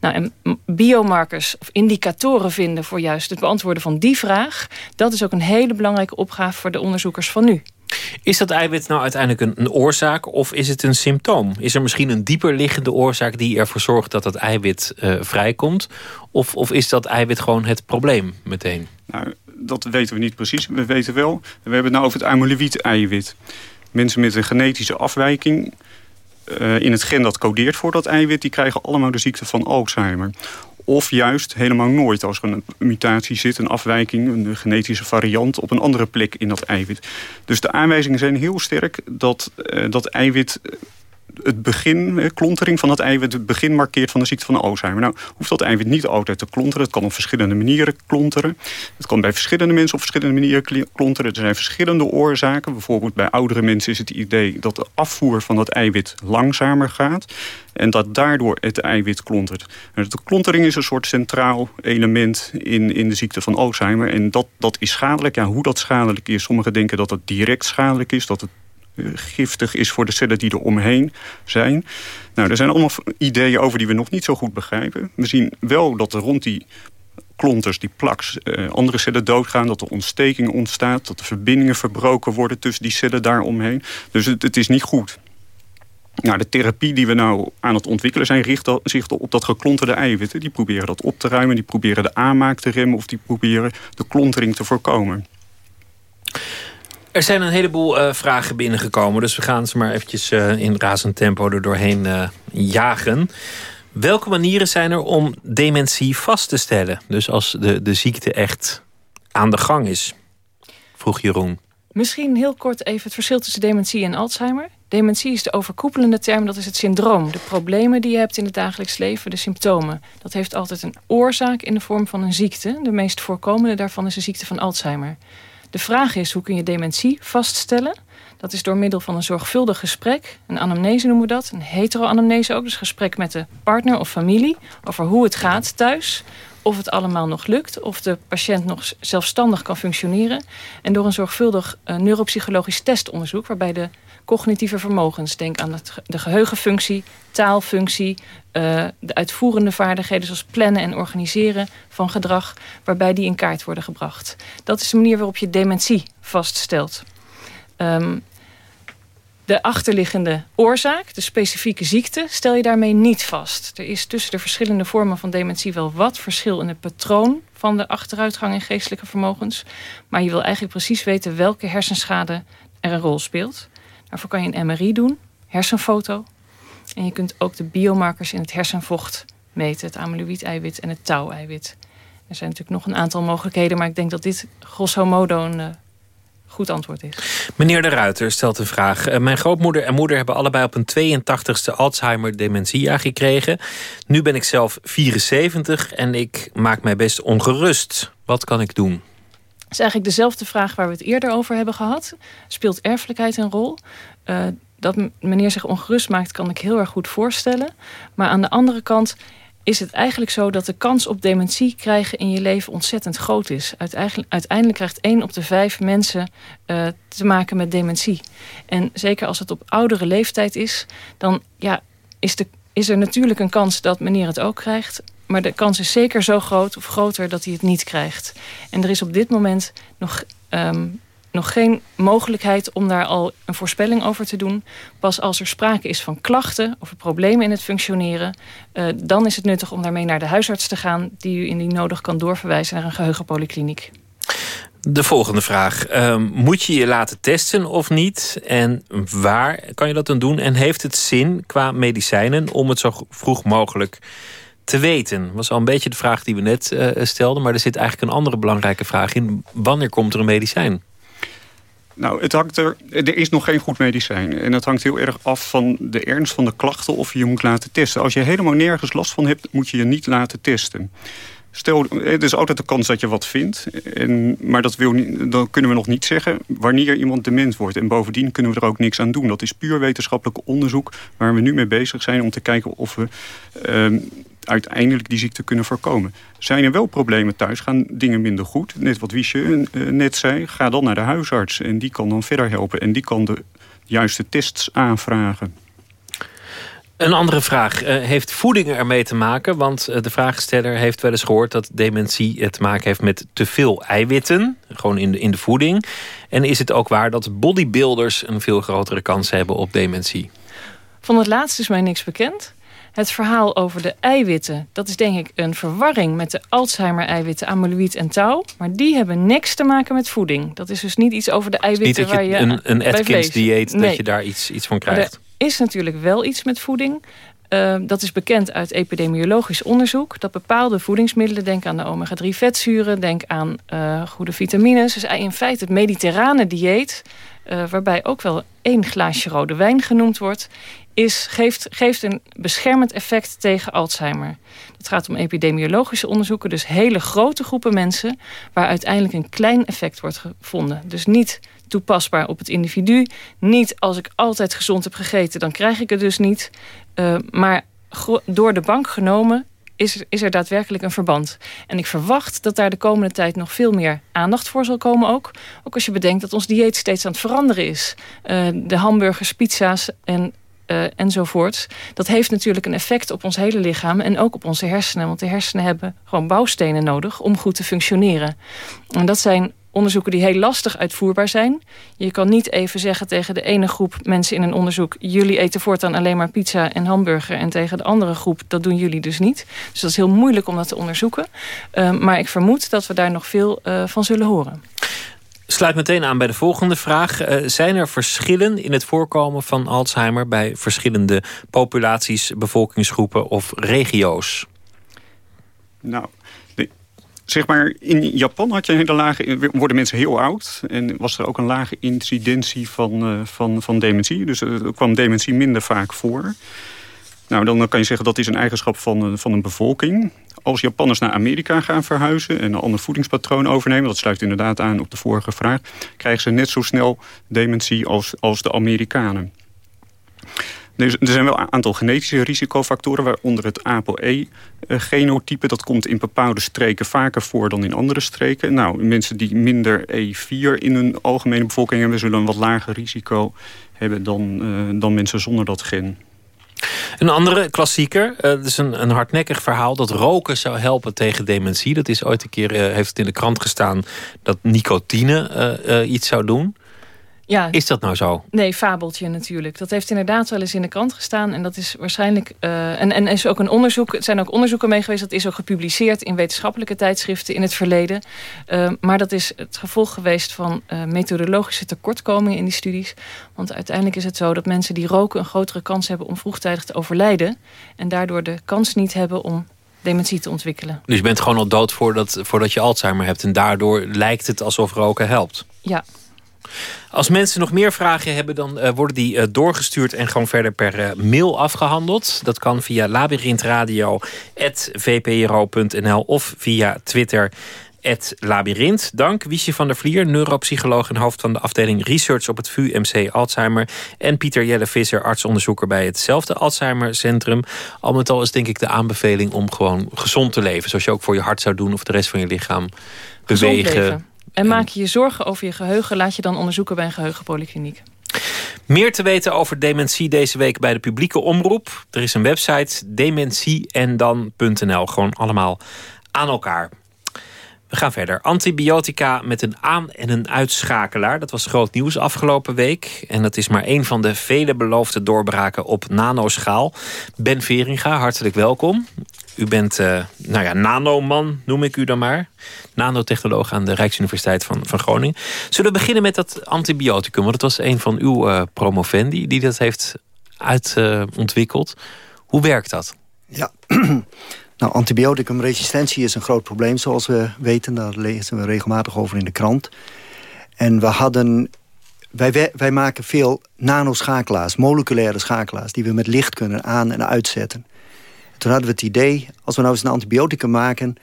Nou, en biomarkers of indicatoren vinden voor juist het beantwoorden van die vraag... dat is ook een hele belangrijke opgave voor de onderzoekers van nu. Is dat eiwit nou uiteindelijk een, een, oorzaak of is het een symptoom? Is er misschien een dieper liggende oorzaak die ervoor zorgt dat het eiwit uh, vrijkomt? Of, of is dat eiwit gewoon het probleem meteen? Nou, dat weten we niet precies. We weten wel, we hebben het nou over het amyloïd-eiwit mensen met een genetische afwijking... Uh, in het gen dat codeert voor dat eiwit... die krijgen allemaal de ziekte van Alzheimer. Of juist helemaal nooit als er een mutatie zit, een afwijking... een genetische variant op een andere plek in dat eiwit. Dus de aanwijzingen zijn heel sterk dat uh, dat eiwit het begin, klontering van het eiwit, het begin markeert van de ziekte van Alzheimer. Nou, hoeft dat eiwit niet altijd te klonteren. Het kan op verschillende manieren klonteren. Het kan bij verschillende mensen op verschillende manieren klonteren. Er zijn verschillende oorzaken. Bijvoorbeeld bij oudere mensen is het idee dat de afvoer van dat eiwit langzamer gaat. En dat daardoor het eiwit klontert. de klontering is een soort centraal element in, in de ziekte van Alzheimer. En dat, dat is schadelijk. Ja, hoe dat schadelijk is, sommigen denken dat het direct schadelijk is. Dat het giftig is voor de cellen die er omheen zijn. Nou, er zijn allemaal ideeën over die we nog niet zo goed begrijpen. We zien wel dat er rond die klonters, die plaks, uh, andere cellen doodgaan... dat er ontsteking ontstaat, dat de verbindingen verbroken worden... tussen die cellen daaromheen. Dus het, is niet goed. Nou, de therapie die we nou aan het ontwikkelen zijn... richt zich op dat geklonterde eiwitten. Die proberen dat op te ruimen, die proberen de aanmaak te remmen... of die proberen de klontering te voorkomen. Er zijn een heleboel uh, vragen binnengekomen... dus we gaan ze maar eventjes uh, in razend tempo er doorheen uh, jagen. Welke manieren zijn er om dementie vast te stellen? Dus als de, de ziekte echt aan de gang is, vroeg Jeroen. Misschien heel kort even het verschil tussen dementie en Alzheimer. Dementie is de overkoepelende term, dat is het syndroom. De problemen die je hebt in het dagelijks leven, de symptomen. Dat heeft altijd een oorzaak in de vorm van een ziekte. De meest voorkomende daarvan is de ziekte van Alzheimer. De vraag is, hoe kun je dementie vaststellen? Dat is door middel van een zorgvuldig gesprek. Een anamnese noemen we dat. Een hetero-anamnese ook. Dus gesprek met de partner of familie over hoe het gaat thuis. Of het allemaal nog lukt. Of de patiënt nog zelfstandig kan functioneren. En door een zorgvuldig uh, neuropsychologisch testonderzoek... waarbij de cognitieve vermogens, denk aan de geheugenfunctie, taalfunctie... Uh, de uitvoerende vaardigheden zoals plannen en organiseren van gedrag... waarbij die in kaart worden gebracht. Dat is de manier waarop je dementie vaststelt. Um, de achterliggende oorzaak, de specifieke ziekte, stel je daarmee niet vast. Er is tussen de verschillende vormen van dementie wel wat verschil in het patroon van de achteruitgang in geestelijke vermogens. Maar je wil eigenlijk precies weten welke hersenschade er een rol speelt. Daarvoor kan je een MRI doen, hersenfoto. En je kunt ook de biomarkers in het hersenvocht meten, het amyloïd-eiwit en het tau-eiwit. Er zijn natuurlijk nog een aantal mogelijkheden, maar ik denk dat dit grosso modo een eh, goed antwoord is. Meneer De Ruiter stelt een vraag. Eh, mijn grootmoeder en moeder hebben allebei op een 82ste Alzheimer-dementia gekregen. Nu ben ik zelf 74 en ik maak mij best ongerust. Wat kan ik doen? Is eigenlijk dezelfde vraag waar we het eerder over hebben gehad. Speelt erfelijkheid een rol? Uh, dat meneer zich ongerust maakt, kan ik heel erg goed voorstellen. Maar aan de andere kant is het eigenlijk zo dat de kans op dementie krijgen in je leven ontzettend groot is. Uiteindelijk, krijgt één op de vijf mensen uh, te maken met dementie. En zeker als het op oudere leeftijd is, dan ja, is, de, is er natuurlijk een kans dat meneer het ook krijgt. Maar de kans is zeker zo groot of groter dat hij het niet krijgt. En er is op dit moment nog um, nog geen mogelijkheid om daar al een voorspelling over te doen. Pas als er sprake is van klachten of problemen in het functioneren... Uh, dan is het nuttig om daarmee naar de huisarts te gaan... die u indien nodig kan doorverwijzen naar een geheugenpolykliniek. De volgende vraag. Uh, moet je je laten testen of niet? En waar kan je dat dan doen? En heeft het zin qua medicijnen om het zo vroeg mogelijk te weten? was al een beetje de vraag die we net uh, stelden. Maar er zit eigenlijk een andere belangrijke vraag in. Wanneer komt er een medicijn? Nou, het hangt er, er is nog geen goed medicijn. En het hangt heel erg af van de ernst van de klachten of je je moet laten testen. Als je helemaal nergens last van hebt, moet je je niet laten testen. Stel, het is altijd de kans dat je wat vindt. En, maar dat wil dan kunnen we nog niet zeggen wanneer iemand dement wordt. En bovendien kunnen we er ook niks aan doen. Dat is puur wetenschappelijk onderzoek waar we nu mee bezig zijn... om te kijken of we um, uiteindelijk die ziekte kunnen voorkomen. Zijn er wel problemen thuis, gaan dingen minder goed. Net wat Wiesje uh, net zei, ga dan naar de huisarts. En die kan dan verder helpen. En die kan de juiste tests aanvragen. Een andere vraag. Uh, heeft voeding ermee te maken? Want uh, de vraagsteller heeft wel eens gehoord dat dementie te maken heeft met te veel eiwitten. Gewoon in de, in de voeding. En is het ook waar dat bodybuilders een veel grotere kans hebben op dementie? Van het laatste is mij niks bekend. Het verhaal over de eiwitten, dat is denk ik een verwarring met de Alzheimer-eiwitten, amyloïd en tau. Maar die hebben niks te maken met voeding. Dat is dus niet iets over de eiwitten niet dat je waar je een, een Atkins-dieet, nee. dat je daar iets, iets van krijgt. Er is natuurlijk wel iets met voeding. Uh, dat is bekend uit epidemiologisch onderzoek. Dat bepaalde voedingsmiddelen, denk aan de omega-3 vetzuren... denk aan uh, goede vitamines. Dus in feite het mediterrane dieet... Uh, waarbij ook wel één glaasje rode wijn genoemd wordt is, geeft, geeft een beschermend effect tegen Alzheimer. Het gaat om epidemiologische onderzoeken, dus hele grote groepen mensen... waar uiteindelijk een klein effect wordt gevonden. Dus niet toepasbaar op het individu. Niet als ik altijd gezond heb gegeten, dan krijg ik het dus niet. Uh, maar door de bank genomen is, is er daadwerkelijk een verband. En ik verwacht dat daar de komende tijd nog veel meer aandacht voor zal komen ook. Ook als je bedenkt dat ons dieet steeds aan het veranderen is. Uh, de hamburgers, pizza's en uh, enzovoorts. Dat heeft natuurlijk een effect op ons hele lichaam en ook op onze hersenen. Want de hersenen hebben gewoon bouwstenen nodig om goed te functioneren. En dat zijn onderzoeken die heel lastig uitvoerbaar zijn. Je kan niet even zeggen tegen de ene groep mensen in een onderzoek... jullie eten voortaan alleen maar pizza en hamburger... en tegen de andere groep, dat doen jullie dus niet. Dus dat is heel moeilijk om dat te onderzoeken. Uh, maar ik vermoed dat we daar nog veel uh, van zullen horen. Sluit meteen aan bij de volgende vraag. Uh, zijn er verschillen in het voorkomen van Alzheimer... bij verschillende populaties, bevolkingsgroepen of regio's? Nou, zeg maar, in Japan had je een hele lage, worden mensen heel oud. En was er ook een lage incidentie van, uh, van, van dementie. Dus er kwam dementie minder vaak voor. Nou, dan kan je zeggen dat is een eigenschap van, van een bevolking. Als Japanners naar Amerika gaan verhuizen en een ander voedingspatroon overnemen... dat sluit inderdaad aan op de vorige vraag... krijgen ze net zo snel dementie als, als de Amerikanen. Er zijn wel een aantal genetische risicofactoren... waaronder het ApoE-genotype. Dat komt in bepaalde streken vaker voor dan in andere streken. Nou, mensen die minder E4 in hun algemene bevolking hebben... zullen een wat lager risico hebben dan, uh, dan mensen zonder dat gen. Een andere klassieker, uh, is een, een hardnekkig verhaal... dat roken zou helpen tegen dementie. Dat is ooit een keer, uh, heeft het in de krant gestaan... dat nicotine iets zou doen. Ja. Is dat nou zo? Nee, fabeltje natuurlijk. Dat heeft inderdaad wel eens in de krant gestaan. En dat is waarschijnlijk. Uh, en, en is ook een onderzoek. Er zijn ook onderzoeken mee geweest. Dat is ook gepubliceerd in wetenschappelijke tijdschriften in het verleden. Uh, maar dat is het gevolg geweest van uh, methodologische tekortkomingen in die studies. Want uiteindelijk is het zo dat mensen die roken een grotere kans hebben om vroegtijdig te overlijden. En daardoor de kans niet hebben om dementie te ontwikkelen. Dus je bent gewoon al dood voordat, voordat je Alzheimer hebt. En daardoor lijkt het alsof roken helpt. Ja, als mensen nog meer vragen hebben, dan uh, worden die uh, doorgestuurd en gewoon verder per uh, mail afgehandeld. Dat kan via labyrinthradio.vpro.nl of via Twitter. Labyrinth. Dank Wiesje van der Vlier, neuropsycholoog en hoofd van de afdeling Research op het VU-MC Alzheimer. En Pieter Jelle Visser, artsonderzoeker bij hetzelfde Alzheimer Centrum. Al met al is denk ik de aanbeveling om gewoon gezond te leven. Zoals je ook voor je hart zou doen of de rest van je lichaam bewegen. En maak je je zorgen over je geheugen... laat je dan onderzoeken bij een geheugenpolykliniek. Meer te weten over dementie deze week bij de publieke omroep. Er is een website dementieendan.nl. Gewoon allemaal aan elkaar. We gaan verder. Antibiotica met een aan- en een uitschakelaar. Dat was groot nieuws afgelopen week. En dat is maar één van de vele beloofde doorbraken op nanoschaal. Ben Veringa, hartelijk welkom. U bent, uh, nou ja, nanoman noem ik u dan maar. Nanotechnoloog aan de Rijksuniversiteit van, van Groningen. Zullen we beginnen met dat antibioticum? Want het was een van uw uh, promovendi die dat heeft uitontwikkeld. Hoe werkt dat? Ja, <clears throat> nou, antibioticumresistentie is een groot probleem zoals we weten. Daar lezen we regelmatig over in de krant. En we hadden wij, wij, maken veel nanoschakelaars, moleculaire schakelaars... die we met licht kunnen aan- en uitzetten. Toen hadden we het idee, als we nou eens een antibioticum maken...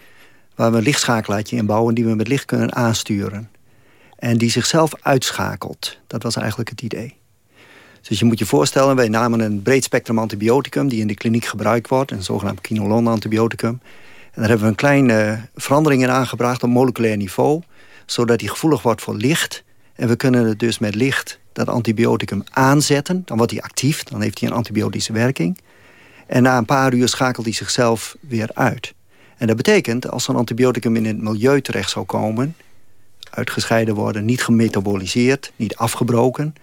waar we een lichtschakelaartje in bouwen die we met licht kunnen aansturen. En die zichzelf uitschakelt. Dat was eigenlijk het idee. Dus je moet je voorstellen, wij namen een breed spectrum antibioticum... die in de kliniek gebruikt wordt, een zogenaamd quinolon antibioticum. En daar hebben we een kleine verandering in aangebracht op moleculair niveau... zodat die gevoelig wordt voor licht. En we kunnen het dus met licht dat antibioticum aanzetten. Dan wordt hij actief, dan heeft hij een antibiotische werking... En na een paar uur schakelt hij zichzelf weer uit. En dat betekent, als een antibioticum in het milieu terecht zou komen... uitgescheiden worden, niet gemetaboliseerd, niet afgebroken...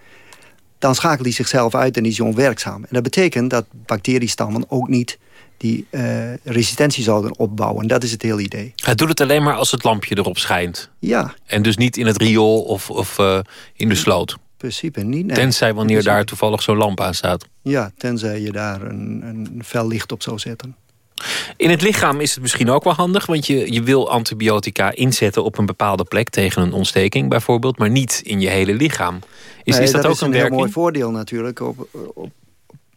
dan schakelt hij zichzelf uit en is hij onwerkzaam. En dat betekent dat bacteriestammen ook niet die uh, resistentie zouden opbouwen. Dat is het hele idee. Hij doet het alleen maar als het lampje erop schijnt. Ja. En dus niet in het riool of, of uh, in de sloot principe niet. Nee. Tenzij wanneer daar toevallig zo'n lamp aan staat. Ja, tenzij je daar een, een fel licht op zou zetten. In het lichaam is het misschien ook wel handig... want je, je wil antibiotica inzetten op een bepaalde plek... tegen een ontsteking bijvoorbeeld, maar niet in je hele lichaam. Is, nee, is dat, dat ook is een, heel mooi voordeel natuurlijk. Op, op,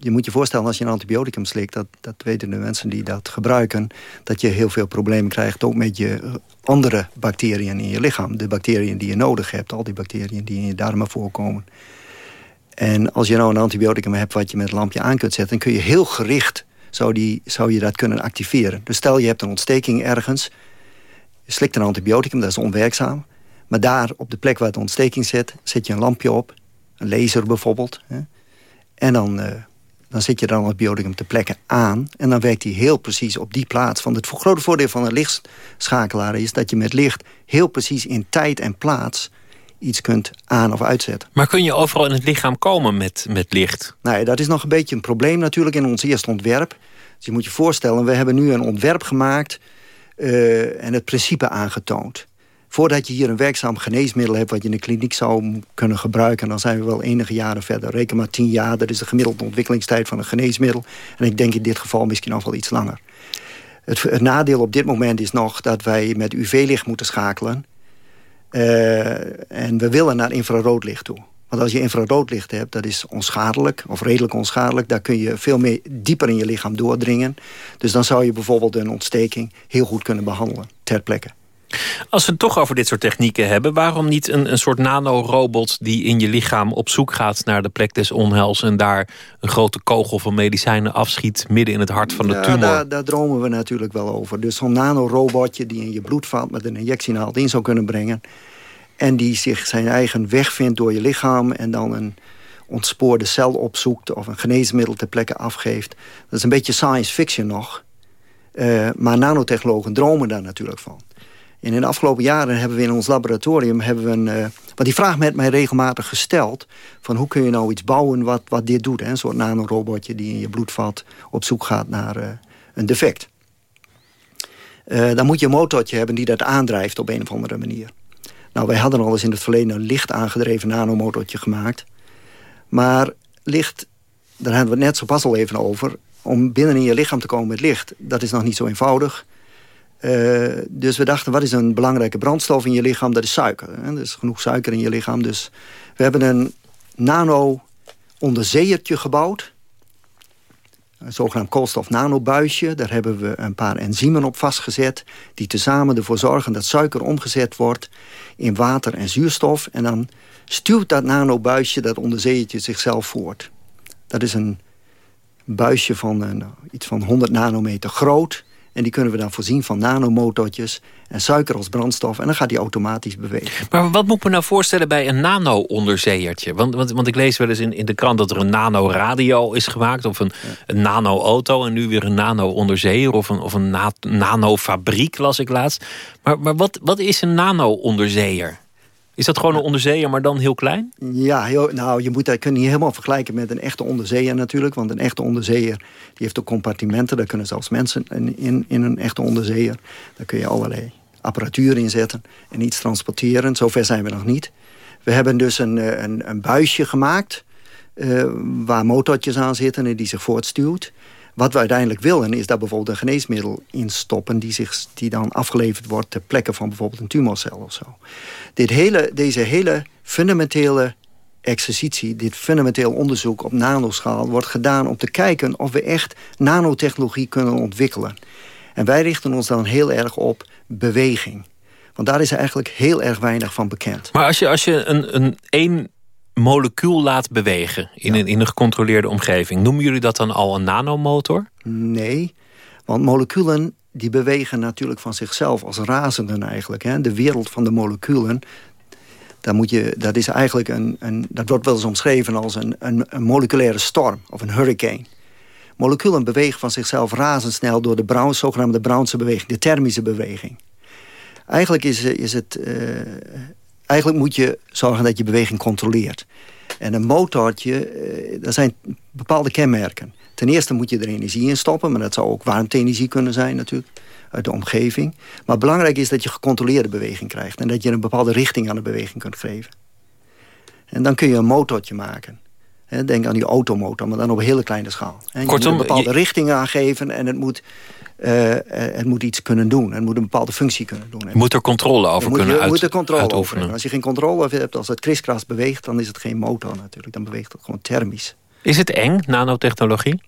je moet je voorstellen als je een antibioticum slikt... Dat, dat weten de mensen die dat gebruiken... dat je heel veel problemen krijgt ook met je andere bacteriën in je lichaam. De bacteriën die je nodig hebt, al die bacteriën die in je darmen voorkomen. En als je nou een antibioticum hebt wat je met een lampje aan kunt zetten... dan kun je heel gericht zou, die, zou je dat kunnen activeren. Dus stel je hebt een ontsteking ergens, je slikt een antibioticum, dat is onwerkzaam. Maar daar, op de plek waar de ontsteking zit, zet je een lampje op. Een laser bijvoorbeeld. Hè? En dan, uh, dan zet je dan het antibioticum te plekken aan. En dan werkt hij heel precies op die plaats. Want het grote voordeel van een lichtschakelaar is... dat je met licht heel precies in tijd en plaats iets kunt aan- of uitzetten. Maar kun je overal in het lichaam komen met, met licht? Nou ja, dat is nog een beetje een probleem natuurlijk in ons eerste ontwerp. Dus je moet je voorstellen, we hebben nu een ontwerp gemaakt... Uh, en het principe aangetoond. Voordat je hier een werkzaam geneesmiddel hebt... wat je in de kliniek zou kunnen gebruiken... dan zijn we wel enige jaren verder. Reken maar tien jaar, dat is de gemiddelde ontwikkelingstijd van een geneesmiddel. En ik denk in dit geval misschien nog wel iets langer. Het, nadeel op dit moment is nog dat wij met UV-licht moeten schakelen. Uh, en we willen naar infraroodlicht toe. Want als je infraroodlicht hebt, dat is onschadelijk, of redelijk onschadelijk. Daar kun je veel meer dieper in je lichaam doordringen. Dus dan zou je bijvoorbeeld een ontsteking heel goed kunnen behandelen, ter plekke. Als we het toch over dit soort technieken hebben... waarom niet een, een soort nanorobot die in je lichaam op zoek gaat... naar de plek des onheils en daar een grote kogel van medicijnen afschiet... midden in het hart van de tumor? Daar, daar dromen we natuurlijk wel over. Dus zo'n nanorobotje die in je bloedvat met een injectienaald in zou kunnen brengen... en die zich zijn eigen weg vindt door je lichaam... en dan een ontspoorde cel opzoekt of een geneesmiddel ter plekke afgeeft. Dat is een beetje science fiction nog. Uh, maar nanotechnologen dromen daar natuurlijk van. En in de afgelopen jaren hebben we in ons laboratorium... Hebben we een, uh, want die vraag werd mij regelmatig gesteld... van hoe kun je nou iets bouwen wat, wat dit doet. Hè? Een soort nanorobotje die in je bloedvat op zoek gaat naar uh, een defect. Uh, dan moet je een motortje hebben die dat aandrijft op een of andere manier. Nou, wij hadden al eens in het verleden een licht aangedreven nanomotortje gemaakt. Maar licht, daar hebben we het net zo pas al even over... om binnen in je lichaam te komen met licht, dat is nog niet zo eenvoudig... Uh, dus we dachten, wat is een belangrijke brandstof in je lichaam? Dat is suiker. Hè? Er is genoeg suiker in je lichaam. Dus we hebben een nano-onderzeeërtje gebouwd. Een zogenaamd koolstof-nanobuisje. Daar hebben we een paar enzymen op vastgezet... die tezamen ervoor zorgen dat suiker omgezet wordt... in water en zuurstof. En dan stuwt dat nanobuisje, dat onderzeeërtje, zichzelf voort. Dat is een buisje van iets van 100 nanometer groot... En die kunnen we dan voorzien van nanomotortjes en suiker als brandstof. En dan gaat die automatisch bewegen. Maar wat moet ik me nou voorstellen bij een nano-onderzeeërtje? Want, want, want ik lees wel eens in, in de krant dat er een nano-radio is gemaakt... of een, een nano-auto en nu weer een nano-onderzeeër... of een, of een nano-fabriek, las ik laatst. Maar, maar wat, wat is een nano-onderzeeër? Is dat gewoon een onderzeeër, maar dan heel klein? Ja, heel, nou, je moet dat kun je niet helemaal vergelijken met een echte onderzeeër natuurlijk. Want een echte onderzeeër die heeft ook compartimenten. Daar kunnen zelfs mensen in, in, in een echte onderzeeër. Daar kun je allerlei apparatuur in zetten en iets transporteren. Zover zijn we nog niet. We hebben dus een, een, een buisje gemaakt... Uh, waar motortjes aan zitten en die zich voortstuwt. Wat we uiteindelijk willen is daar bijvoorbeeld een geneesmiddel in stoppen... die, zich, die dan afgeleverd wordt ter plekke van bijvoorbeeld een tumorcel of zo. Dit hele, deze hele fundamentele exercitie, dit fundamenteel onderzoek op nanoschaal... wordt gedaan om te kijken of we echt nanotechnologie kunnen ontwikkelen. En wij richten ons dan heel erg op beweging. Want daar is eigenlijk heel erg weinig van bekend. Maar als je, als je een, een één molecuul laat bewegen in, een, in een gecontroleerde omgeving... noemen jullie dat dan al een nanomotor? Nee, want moleculen die bewegen natuurlijk van zichzelf als razenden eigenlijk. Hè? De wereld van de moleculen, daar moet je, dat, is eigenlijk een, een, dat wordt wel eens omschreven als een, een, een moleculaire storm of een hurricane. Moleculen bewegen van zichzelf razendsnel door de Brown, zogenaamde Brownse beweging, de thermische beweging. Eigenlijk is, is het... Uh, eigenlijk moet je zorgen dat je beweging controleert. En een motortje, uh, daar zijn bepaalde kenmerken. Ten eerste moet je er energie in stoppen, maar dat zou ook warmte-energie kunnen zijn natuurlijk, uit de omgeving. Maar belangrijk is dat je gecontroleerde beweging krijgt en dat je een bepaalde richting aan de beweging kunt geven. En dan kun je een motortje maken. Denk aan die automotor, maar dan op een hele kleine schaal. Je Kortom, moet een bepaalde je... richting aangeven en het moet, uh, het moet iets kunnen doen. Het moet een bepaalde functie kunnen doen. Je moet er controle over moet, kunnen je, uit, moet er controle uitoefenen. Over Als je geen controle over hebt, als het kriskras beweegt... dan is het geen motor natuurlijk, dan beweegt het gewoon thermisch. Is het eng, nanotechnologie?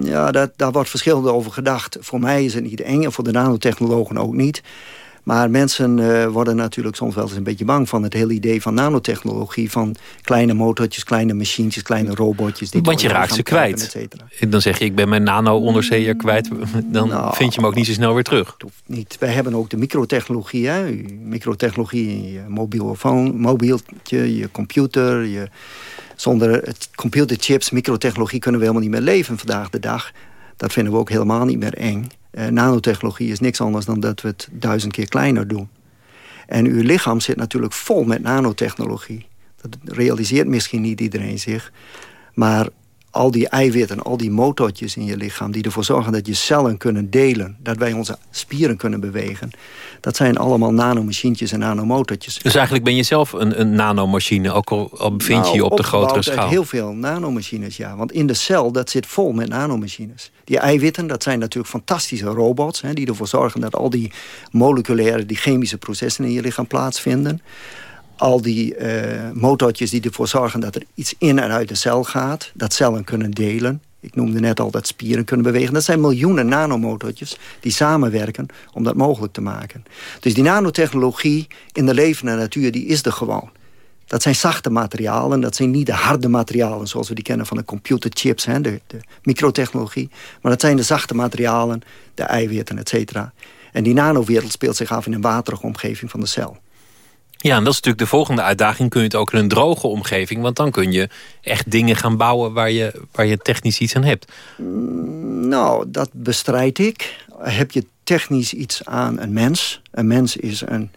Ja, dat, daar wordt verschillend over gedacht. Voor mij is het niet eng en voor de nanotechnologen ook niet. Maar mensen uh, worden natuurlijk soms wel eens een beetje bang van het hele idee van nanotechnologie. Van kleine motortjes, kleine machientjes, kleine robotjes. Die Want je raakt ze kwijt. Dan zeg je, ik ben mijn nano-onderzeeër kwijt. <laughs> Dan nou, vind je hem ook niet zo snel weer terug. Niet. Wij hebben ook de microtechnologie. Hè? Microtechnologie in je mobielefoon, mobieltje, je computer. Je, zonder het computerchips, microtechnologie kunnen we helemaal niet meer leven vandaag de dag. Dat vinden we ook helemaal niet meer eng. Uh, nanotechnologie is niks anders dan dat we het duizend keer kleiner doen. En uw lichaam zit natuurlijk vol met nanotechnologie. Dat realiseert misschien niet iedereen zich. Maar al die eiwitten, al die motortjes in je lichaam... die ervoor zorgen dat je cellen kunnen delen... dat wij onze spieren kunnen bewegen... dat zijn allemaal nanomachientjes en nanomotortjes. Dus eigenlijk ben je zelf een, een nanomachine... ook al, al bevind je je nou, op de grotere schaal? heel veel nanomachines, ja. Want in de cel, dat zit vol met nanomachines. Die eiwitten, dat zijn natuurlijk fantastische robots... Hè, die ervoor zorgen dat al die moleculaire, die chemische processen... in je lichaam plaatsvinden al die uh, motortjes die ervoor zorgen dat er iets in en uit de cel gaat. Dat cellen kunnen delen. Ik noemde net al dat spieren kunnen bewegen. Dat zijn miljoenen nanomotortjes die samenwerken om dat mogelijk te maken. Dus die nanotechnologie in de levende natuur, die is er gewoon. Dat zijn zachte materialen, dat zijn niet de harde materialen... zoals we die kennen van de computerchips, de, de microtechnologie. Maar dat zijn de zachte materialen, de eiwitten, et cetera. En die nanowereld speelt zich af in een waterige omgeving van de cel. Ja, en dat is natuurlijk de volgende uitdaging. Kun je het ook in een droge omgeving? Want dan kun je echt dingen gaan bouwen waar je, waar je technisch iets aan hebt. Mm, nou, dat bestrijd ik. Heb je technisch iets aan een mens? Een mens is een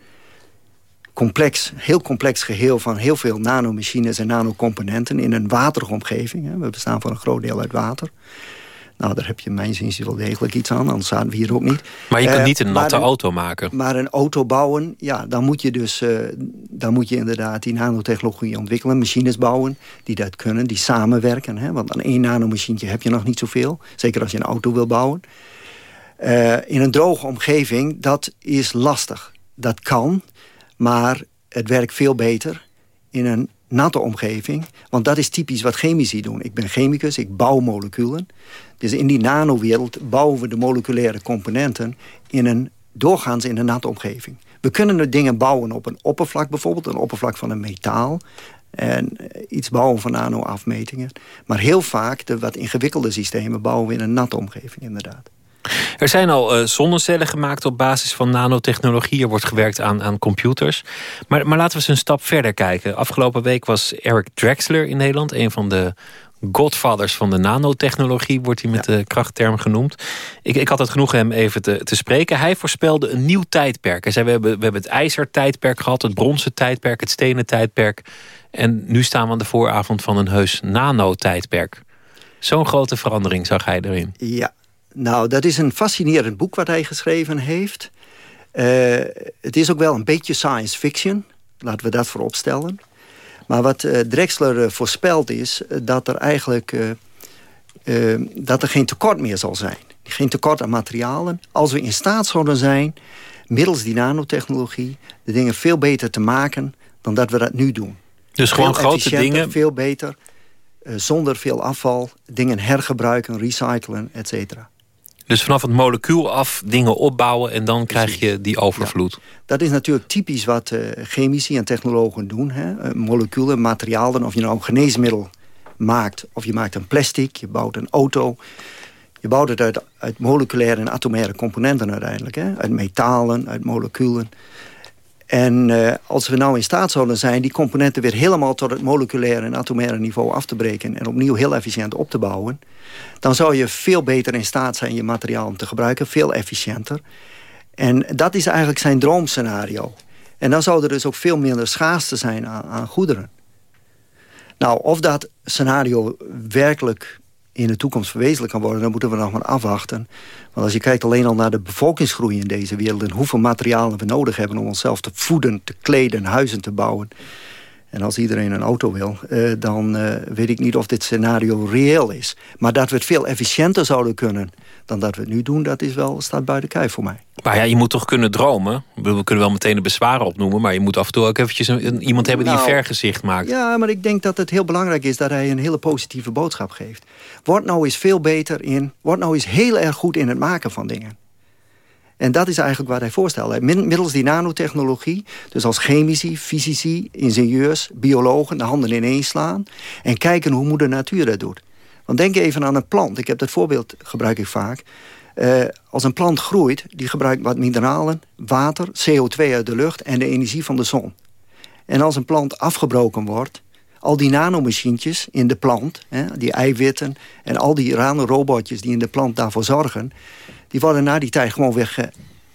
complex, heel complex geheel van heel veel nanomachines en nanocomponenten in een waterige omgeving. We bestaan voor een groot deel uit water. Nou, daar heb je mijn zin wel degelijk iets aan, anders zaten we hier ook niet. Maar je kunt eh, niet een natte auto maken. Maar een auto bouwen, ja, dan moet je dus uh, dan moet je inderdaad die nanotechnologie ontwikkelen. Machines bouwen die dat kunnen, die samenwerken. Hè? Want aan één nanomachientje heb je nog niet zoveel. Zeker als je een auto wil bouwen. Uh, in een droge omgeving, dat is lastig. Dat kan, maar het werkt veel beter in een natte omgeving. Want dat is typisch wat chemici doen. Ik ben chemicus, ik bouw moleculen. Dus in die nanowereld bouwen we de moleculaire componenten... in een, doorgaans in een natte omgeving. We kunnen er dingen bouwen op een oppervlak bijvoorbeeld. Een oppervlak van een metaal. En eh, iets bouwen van nano-afmetingen. Maar heel vaak de wat ingewikkelde systemen bouwen we in een natte omgeving inderdaad. Er zijn al uh, zonnecellen gemaakt op basis van nanotechnologie. Er wordt gewerkt aan, aan computers. Maar, maar laten we eens een stap verder kijken. Afgelopen week was Eric Drexler in Nederland. Een van de godfathers van de nanotechnologie, wordt hij met de krachtterm genoemd. Ik, ik had het genoeg hem even te, te spreken. Hij voorspelde een nieuw tijdperk. Hij zei, we hebben, we hebben het ijzertijdperk gehad, het bronzen tijdperk, het stenen tijdperk. En nu staan we aan de vooravond van een heus nanotijdperk. Zo'n grote verandering zag hij erin. Ja, nou, dat is een fascinerend boek wat hij geschreven heeft. Uh, het is ook wel een beetje science fiction. Laten we dat voorop stellen. Maar wat uh, Drexler uh, voorspelt is dat er eigenlijk dat er geen tekort meer zal zijn. Geen tekort aan materialen. Als we in staat zouden zijn, middels die nanotechnologie... de dingen veel beter te maken dan dat we dat nu doen. Dus gewoon grote dingen... Veel beter, zonder veel afval, dingen hergebruiken, recyclen, et cetera. Dus vanaf het molecuul af dingen opbouwen en dan krijg je die overvloed. Dat is natuurlijk typisch wat uh, chemici en technologen doen. Hè? Uh, moleculen, materialen, of je nou een geneesmiddel maakt... of je maakt een plastic, je bouwt een auto... Je bouwt het uit, uit moleculaire en atomaire componenten uiteindelijk. Hè? Uit metalen, uit moleculen. En uh, als we nou in staat zouden zijn... die componenten weer helemaal tot het moleculaire en atomaire niveau af te breken... en opnieuw heel efficiënt op te bouwen... dan zou je veel beter in staat zijn je materiaal om te gebruiken. Veel efficiënter. En dat is eigenlijk zijn droomscenario. En dan zou er dus ook veel minder schaarste zijn aan, aan goederen. Nou, of dat scenario werkelijk in de toekomst verwezenlijk kan worden... dan moeten we nog maar afwachten. Want als je kijkt alleen al naar de bevolkingsgroei in deze wereld... en hoeveel materialen we nodig hebben om onszelf te voeden, te kleden... huizen te bouwen... En als iedereen een auto wil, uh, dan uh, weet ik niet of dit scenario reëel is. Maar dat we het veel efficiënter zouden kunnen dan dat we het nu doen... dat is wel, staat buiten kijf voor mij. Maar ja, je moet toch kunnen dromen? We kunnen wel meteen de bezwaren opnoemen... maar je moet af en toe ook eventjes een, iemand hebben die nou, een vergezicht maakt. Ja, maar ik denk dat het heel belangrijk is... dat hij een hele positieve boodschap geeft. Word nou eens veel beter in... word nou eens heel erg goed in het maken van dingen. En dat is eigenlijk wat hij voorstelde. Middels die nanotechnologie, dus als chemici, fysici, ingenieurs, biologen... de handen ineens slaan en kijken hoe moeder natuur dat doet. Want denk even aan een plant. Ik heb dat voorbeeld, gebruik ik vaak. Uh, als een plant groeit, die gebruikt wat mineralen, water, CO2 uit de lucht en de energie van de zon. En als een plant afgebroken wordt, al die nanomachientjes in de plant, hè, die eiwitten en al die nanorobotjes die in de plant daarvoor zorgen, die worden na die tijd gewoon weg.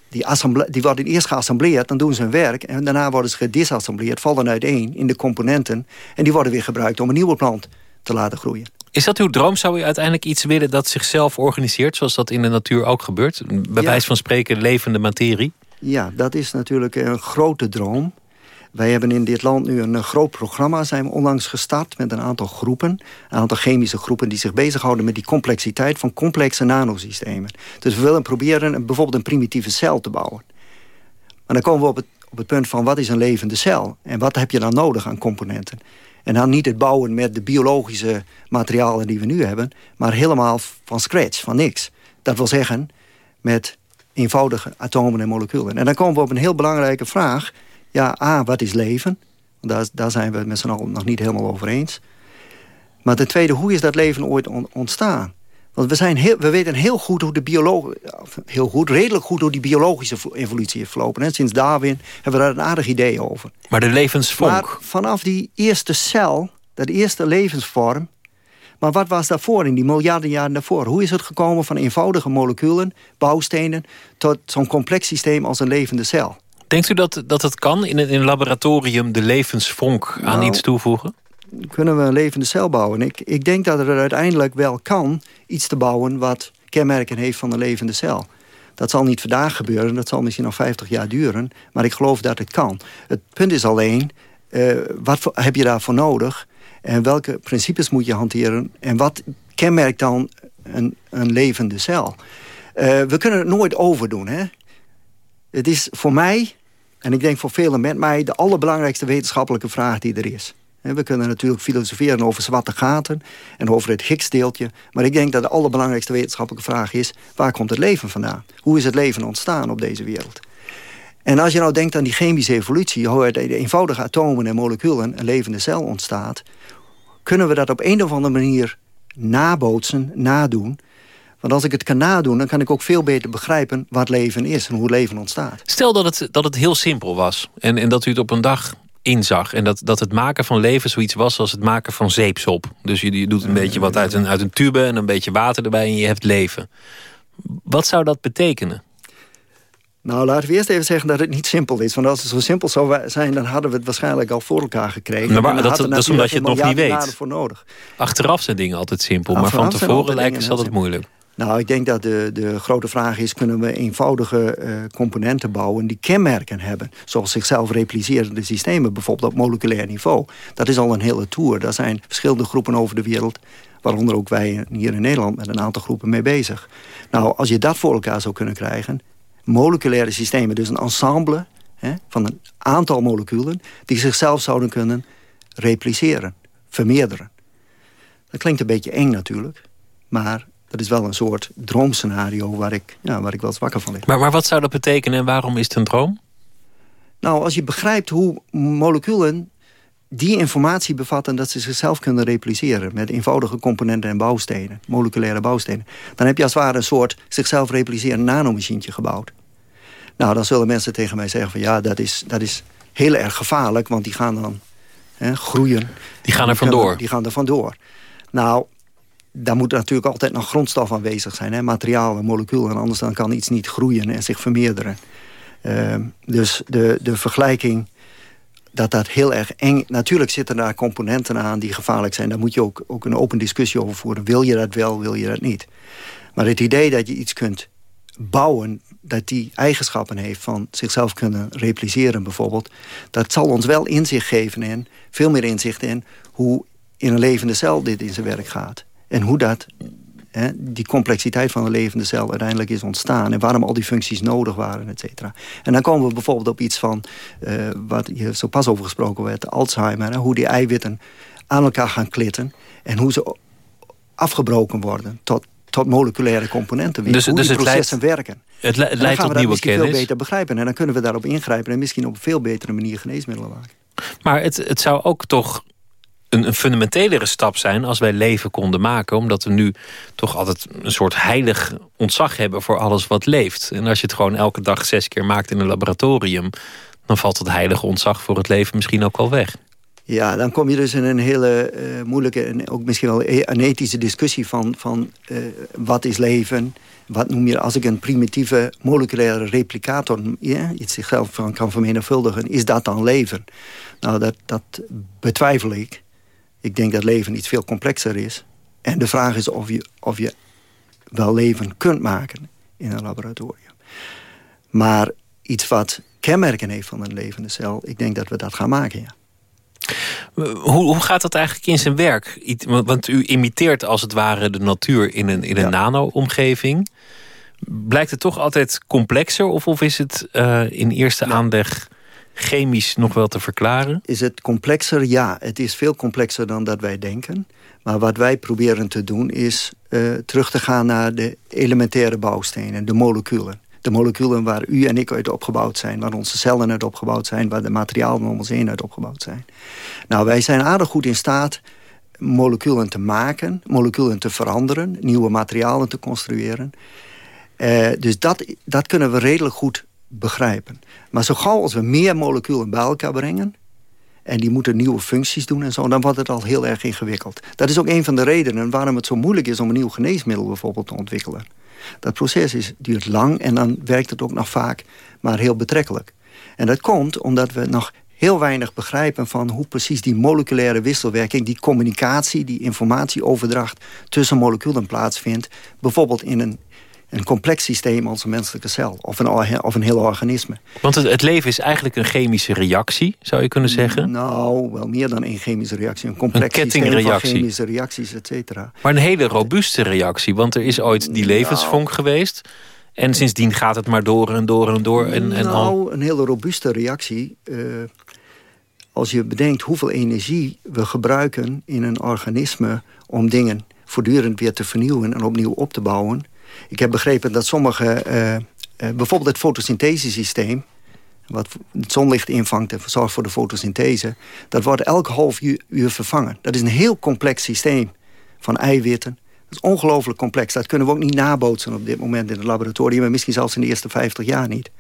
Die, die worden eerst geassembleerd, dan doen ze hun werk en daarna worden ze gedisassembleerd, vallen uiteen in de componenten en die worden weer gebruikt om een nieuwe plant te laten groeien. Is dat uw droom? Zou u uiteindelijk iets willen dat zichzelf organiseert... zoals dat in de natuur ook gebeurt? Bij wijze van spreken levende materie? Ja, dat is natuurlijk een grote droom. Wij hebben in dit land nu een groot programma zijn onlangs gestart met een aantal groepen. Een aantal chemische groepen die zich bezighouden met die complexiteit van complexe nanosystemen. Dus we willen proberen bijvoorbeeld een primitieve cel te bouwen. Maar dan komen we op het, op het punt van wat is een levende cel? En wat heb je dan nodig aan componenten? En dan niet het bouwen met de biologische materialen die we nu hebben... maar helemaal van scratch, van niks. Dat wil zeggen met eenvoudige atomen en moleculen. En dan komen we op een heel belangrijke vraag. Ja, A, wat is leven? Daar, daar zijn we het met z'n allen nog niet helemaal over eens. Maar ten tweede, hoe is dat leven ooit ontstaan? Want we, zijn heel, we weten heel goed hoe de bioloog, heel goed, redelijk goed hoe die biologische evolutie heeft verlopen. En sinds Darwin hebben we daar een aardig idee over. Maar de levensvonk. Maar vanaf die eerste cel, dat eerste levensvorm. Maar wat was daarvoor, in die miljarden jaren daarvoor? Hoe is het gekomen van eenvoudige moleculen, bouwstenen... tot zo'n complex systeem als een levende cel? Denkt u dat, dat het kan in een, in een laboratorium de levensvonk aan nou, iets toevoegen? kunnen we een levende cel bouwen. Ik, ik denk dat het uiteindelijk wel kan iets te bouwen... wat kenmerken heeft van een levende cel. Dat zal niet vandaag gebeuren, dat zal misschien nog 50 jaar duren. Maar ik geloof dat het kan. Het punt is alleen, uh, wat heb je daarvoor nodig? En welke principes moet je hanteren? En wat kenmerkt dan een, een levende cel? Uh, we kunnen het nooit overdoen. Hè? Het is voor mij, en ik denk voor velen met mij... de allerbelangrijkste wetenschappelijke vraag die er is. We kunnen natuurlijk filosoferen over zwarte gaten en over het Higgsdeeltje. Maar ik denk dat de allerbelangrijkste wetenschappelijke vraag is... waar komt het leven vandaan? Hoe is het leven ontstaan op deze wereld? En als je nou denkt aan die chemische evolutie... hoe uit eenvoudige atomen en moleculen een levende cel ontstaat... kunnen we dat op een of andere manier nabootsen, nadoen... Want als ik het kan nadoen, dan kan ik ook veel beter begrijpen wat leven is en hoe leven ontstaat. Stel dat het, dat het heel simpel was en, en dat u het op een dag inzag. En dat, dat het maken van leven zoiets was als het maken van zeepsop. Dus je, je doet een beetje wat uit een, uit een tube en een beetje water erbij en je hebt leven. Wat zou dat betekenen? Nou, laten we eerst even zeggen dat het niet simpel is. Want als het zo simpel zou zijn, dan hadden we het waarschijnlijk al voor elkaar gekregen. maar dat, dat is omdat je het nog niet weet. Voor nodig. Achteraf zijn dingen altijd simpel, maar van tevoren lijken ze altijd moeilijk. Nou, ik denk dat de, de grote vraag is... kunnen we eenvoudige uh, componenten bouwen die kenmerken hebben... zoals zichzelf replicerende systemen, bijvoorbeeld op moleculair niveau. Dat is al een hele tour. Daar zijn verschillende groepen over de wereld... waaronder ook wij hier in Nederland met een aantal groepen mee bezig. Nou, als je dat voor elkaar zou kunnen krijgen... moleculaire systemen, dus een ensemble hè, van een aantal moleculen... die zichzelf zouden kunnen repliceren, vermeerderen. Dat klinkt een beetje eng natuurlijk, maar dat is wel een soort droomscenario waar ik, ja, waar ik wel zwakker van lig. Maar, maar wat zou dat betekenen en waarom is het een droom? Nou, als je begrijpt hoe moleculen die informatie bevatten... dat ze zichzelf kunnen repliceren met eenvoudige componenten en bouwstenen. Moleculaire bouwstenen. Dan heb je als het ware een soort zichzelf replicerend nanomachientje gebouwd. Nou, dan zullen mensen tegen mij zeggen van... ja, dat is, dat is heel erg gevaarlijk, want die gaan dan hè, groeien. Die gaan er vandoor. Die gaan er vandoor. Nou, daar moet natuurlijk altijd nog grondstof aanwezig zijn. Hè? Materiaal en moleculen. Anders dan kan iets niet groeien en zich vermeerderen. Ehm, dus de, de vergelijking dat dat heel erg eng... Natuurlijk zitten daar componenten aan die gevaarlijk zijn. Daar moet je ook, ook een open discussie over voeren. Wil je dat wel, wil je dat niet? Maar het idee dat je iets kunt bouwen... dat die eigenschappen heeft van zichzelf kunnen repliceren bijvoorbeeld... dat zal ons wel inzicht geven in, veel meer inzicht in... hoe in een levende cel dit in zijn werk gaat. En hoe dat, hè, die complexiteit van een levende cel uiteindelijk is ontstaan. En waarom al die functies nodig waren, et cetera. En dan komen we bijvoorbeeld op iets van, uh, wat hier zo pas over gesproken werd, Alzheimer. Hè, hoe die eiwitten aan elkaar gaan klitten. En hoe ze afgebroken worden tot tot moleculaire componenten weer. Dus, hoe dus die processen werken. Het, le het leidt tot nieuwe kennis. veel beter begrijpen. En dan kunnen we daarop ingrijpen en misschien op een veel betere manier geneesmiddelen maken. Maar het, het zou ook toch een, een fundamentelere stap zijn als wij leven konden maken. Omdat we nu toch altijd een soort heilig ontzag hebben voor alles wat leeft. En als je het gewoon elke dag zes keer maakt in een laboratorium... dan valt het heilige ontzag voor het leven misschien ook wel weg. Ja, dan kom je dus in een hele uh, moeilijke en ook misschien wel e-, een ethische discussie van, van uh, wat is leven? Wat noem je als ik een primitieve moleculaire replicator iets zichzelf van kan vermenigvuldigen, is dat dan leven? Nou, dat, dat betwijfel ik. Ik denk dat leven iets veel complexer is. En de vraag is of je, of je wel leven kunt maken in een laboratorium. Maar iets wat kenmerken heeft van een levende cel, ik denk dat we dat gaan maken, ja. Hoe, hoe gaat dat eigenlijk in zijn werk? Want u imiteert als het ware de natuur in een, in een nano-omgeving. Blijkt het toch altijd complexer? Of, of is het uh, in eerste aanleg chemisch nog wel te verklaren? Is het complexer? Ja, het is veel complexer dan dat wij denken. Maar wat wij proberen te doen is uh, terug te gaan naar de elementaire bouwstenen, de moleculen. De moleculen waar u en ik uit opgebouwd zijn, waar onze cellen uit opgebouwd zijn, waar de materialen om ons heen uit opgebouwd zijn. Nou, wij zijn aardig goed in staat moleculen te maken, moleculen te veranderen, nieuwe materialen te construeren. Uh, dus dat, dat kunnen we redelijk goed begrijpen. Maar zo gauw als we meer moleculen bij elkaar brengen... en die moeten nieuwe functies doen en zo... dan wordt het al heel erg ingewikkeld. Dat is ook een van de redenen waarom het zo moeilijk is... om een nieuw geneesmiddel bijvoorbeeld te ontwikkelen. Dat proces is, duurt lang en dan werkt het ook nog vaak... maar heel betrekkelijk. En dat komt omdat we nog heel weinig begrijpen van hoe precies die moleculaire wisselwerking, die communicatie, die informatieoverdracht tussen moleculen plaatsvindt. Bijvoorbeeld in een een complex systeem als een menselijke cel. Of een, of een heel organisme. Want het, het, leven is eigenlijk een chemische reactie, zou je kunnen zeggen? Nou, wel meer dan een chemische reactie. Een complex een systeem van chemische reacties, et cetera. Maar een hele robuuste reactie. Want er is ooit die levensvonk geweest. En sindsdien gaat het maar door en door en door. En, en nou, een hele robuuste reactie... Uh, als je bedenkt hoeveel energie we gebruiken in een organisme... om dingen voortdurend weer te vernieuwen en opnieuw op te bouwen ik heb begrepen dat sommige... Uh, uh, bijvoorbeeld het fotosynthesesysteem... wat het zonlicht invangt en zorgt voor de fotosynthese... dat wordt elk half uur, uur vervangen. Dat is een heel complex systeem van eiwitten... Dat is ongelooflijk complex. Dat kunnen we ook niet nabootsen op dit moment in het laboratorium... en misschien zelfs in de eerste 50 jaar niet.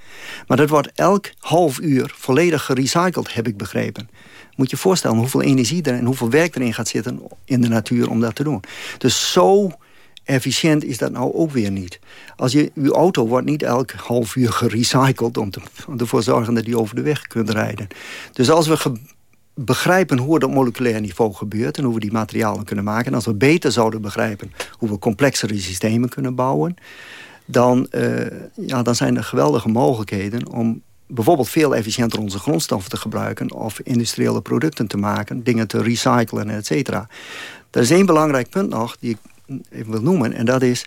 Maar dat wordt elk half uur volledig gerecycled, heb ik begrepen. Moet je je voorstellen hoeveel energie er en hoeveel werk erin gaat zitten in de natuur om dat te doen. Dus zo efficiënt is dat nou ook weer niet. Als je, uw auto wordt niet elk half uur gerecycled... om, te, ervoor zorgen dat je over de weg kunt rijden. Dus als we begrijpen hoe het op moleculair niveau gebeurt... en hoe we die materialen kunnen maken... en als we beter zouden begrijpen hoe we complexere systemen kunnen bouwen... dan, uh, ja, dan zijn er geweldige mogelijkheden om bijvoorbeeld veel efficiënter onze grondstoffen te gebruiken... of industriële producten te maken, dingen te recyclen, et cetera. Er is één belangrijk punt nog, die even wil noemen. En dat is,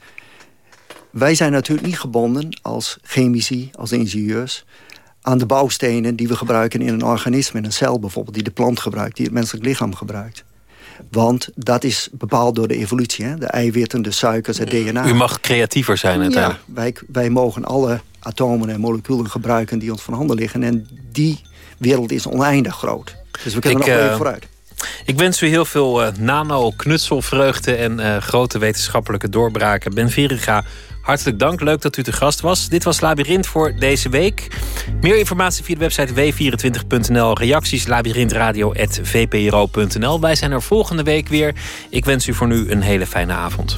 wij zijn natuurlijk niet gebonden als chemici, als ingenieurs... aan de bouwstenen die we gebruiken in een organisme, in een cel bijvoorbeeld... die de plant gebruikt, die het menselijk lichaam gebruikt. Want dat is bepaald door de evolutie. Hè? De eiwitten, de suikers, het DNA. U mag creatiever zijn uiteindelijk. Ja, wij, wij mogen alle atomen en moleculen gebruiken die ons van handen liggen. En die wereld is oneindig groot. Dus we kunnen Ik, nog even uh, vooruit. Ik wens u heel veel uh, nano-knutselvreugde en uh, grote wetenschappelijke doorbraken. Ben Veriga, hartelijk dank. Leuk dat u te gast was. Dit was Labyrinth voor deze week. Meer informatie via de website w24.nl. Reacties labyrinthradio.vpro.nl. Wij zijn er volgende week weer. Ik wens u voor nu een hele fijne avond.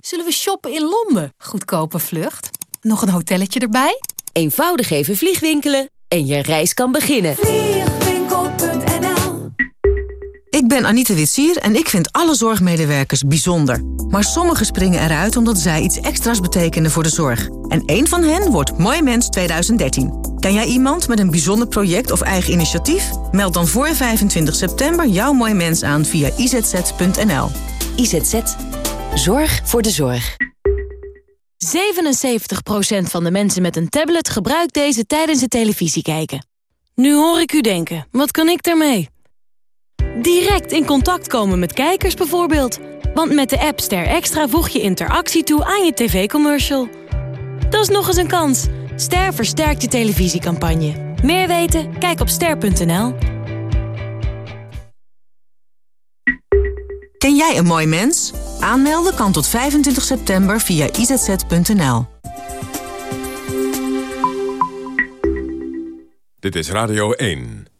Zullen we shoppen in Londen? Goedkope vlucht. Nog een hotelletje erbij? Eenvoudig even vliegwinkelen en je reis kan beginnen. Vliegwinkel.nl Ik ben Anita Witsier en ik vind alle zorgmedewerkers bijzonder. Maar sommigen springen eruit omdat zij iets extra's betekenen voor de zorg. En één van hen wordt Mooi Mens 2013. Ken jij iemand met een bijzonder project of eigen initiatief? Meld dan voor 25 september jouw Mooi Mens aan via izz.nl. IZZ. Zorg voor de zorg. 77% van de mensen met een tablet gebruikt deze tijdens het televisie kijken. Nu hoor ik u denken, wat kan ik daarmee? Direct in contact komen met kijkers bijvoorbeeld. Want met de app Ster Extra voeg je interactie toe aan je tv-commercial. Dat is nog eens een kans. Ster versterkt je televisiecampagne. Meer weten? Kijk op ster.nl. Ken jij een mooi mens? Aanmelden kan tot 25 september via izz.nl. Dit is Radio 1.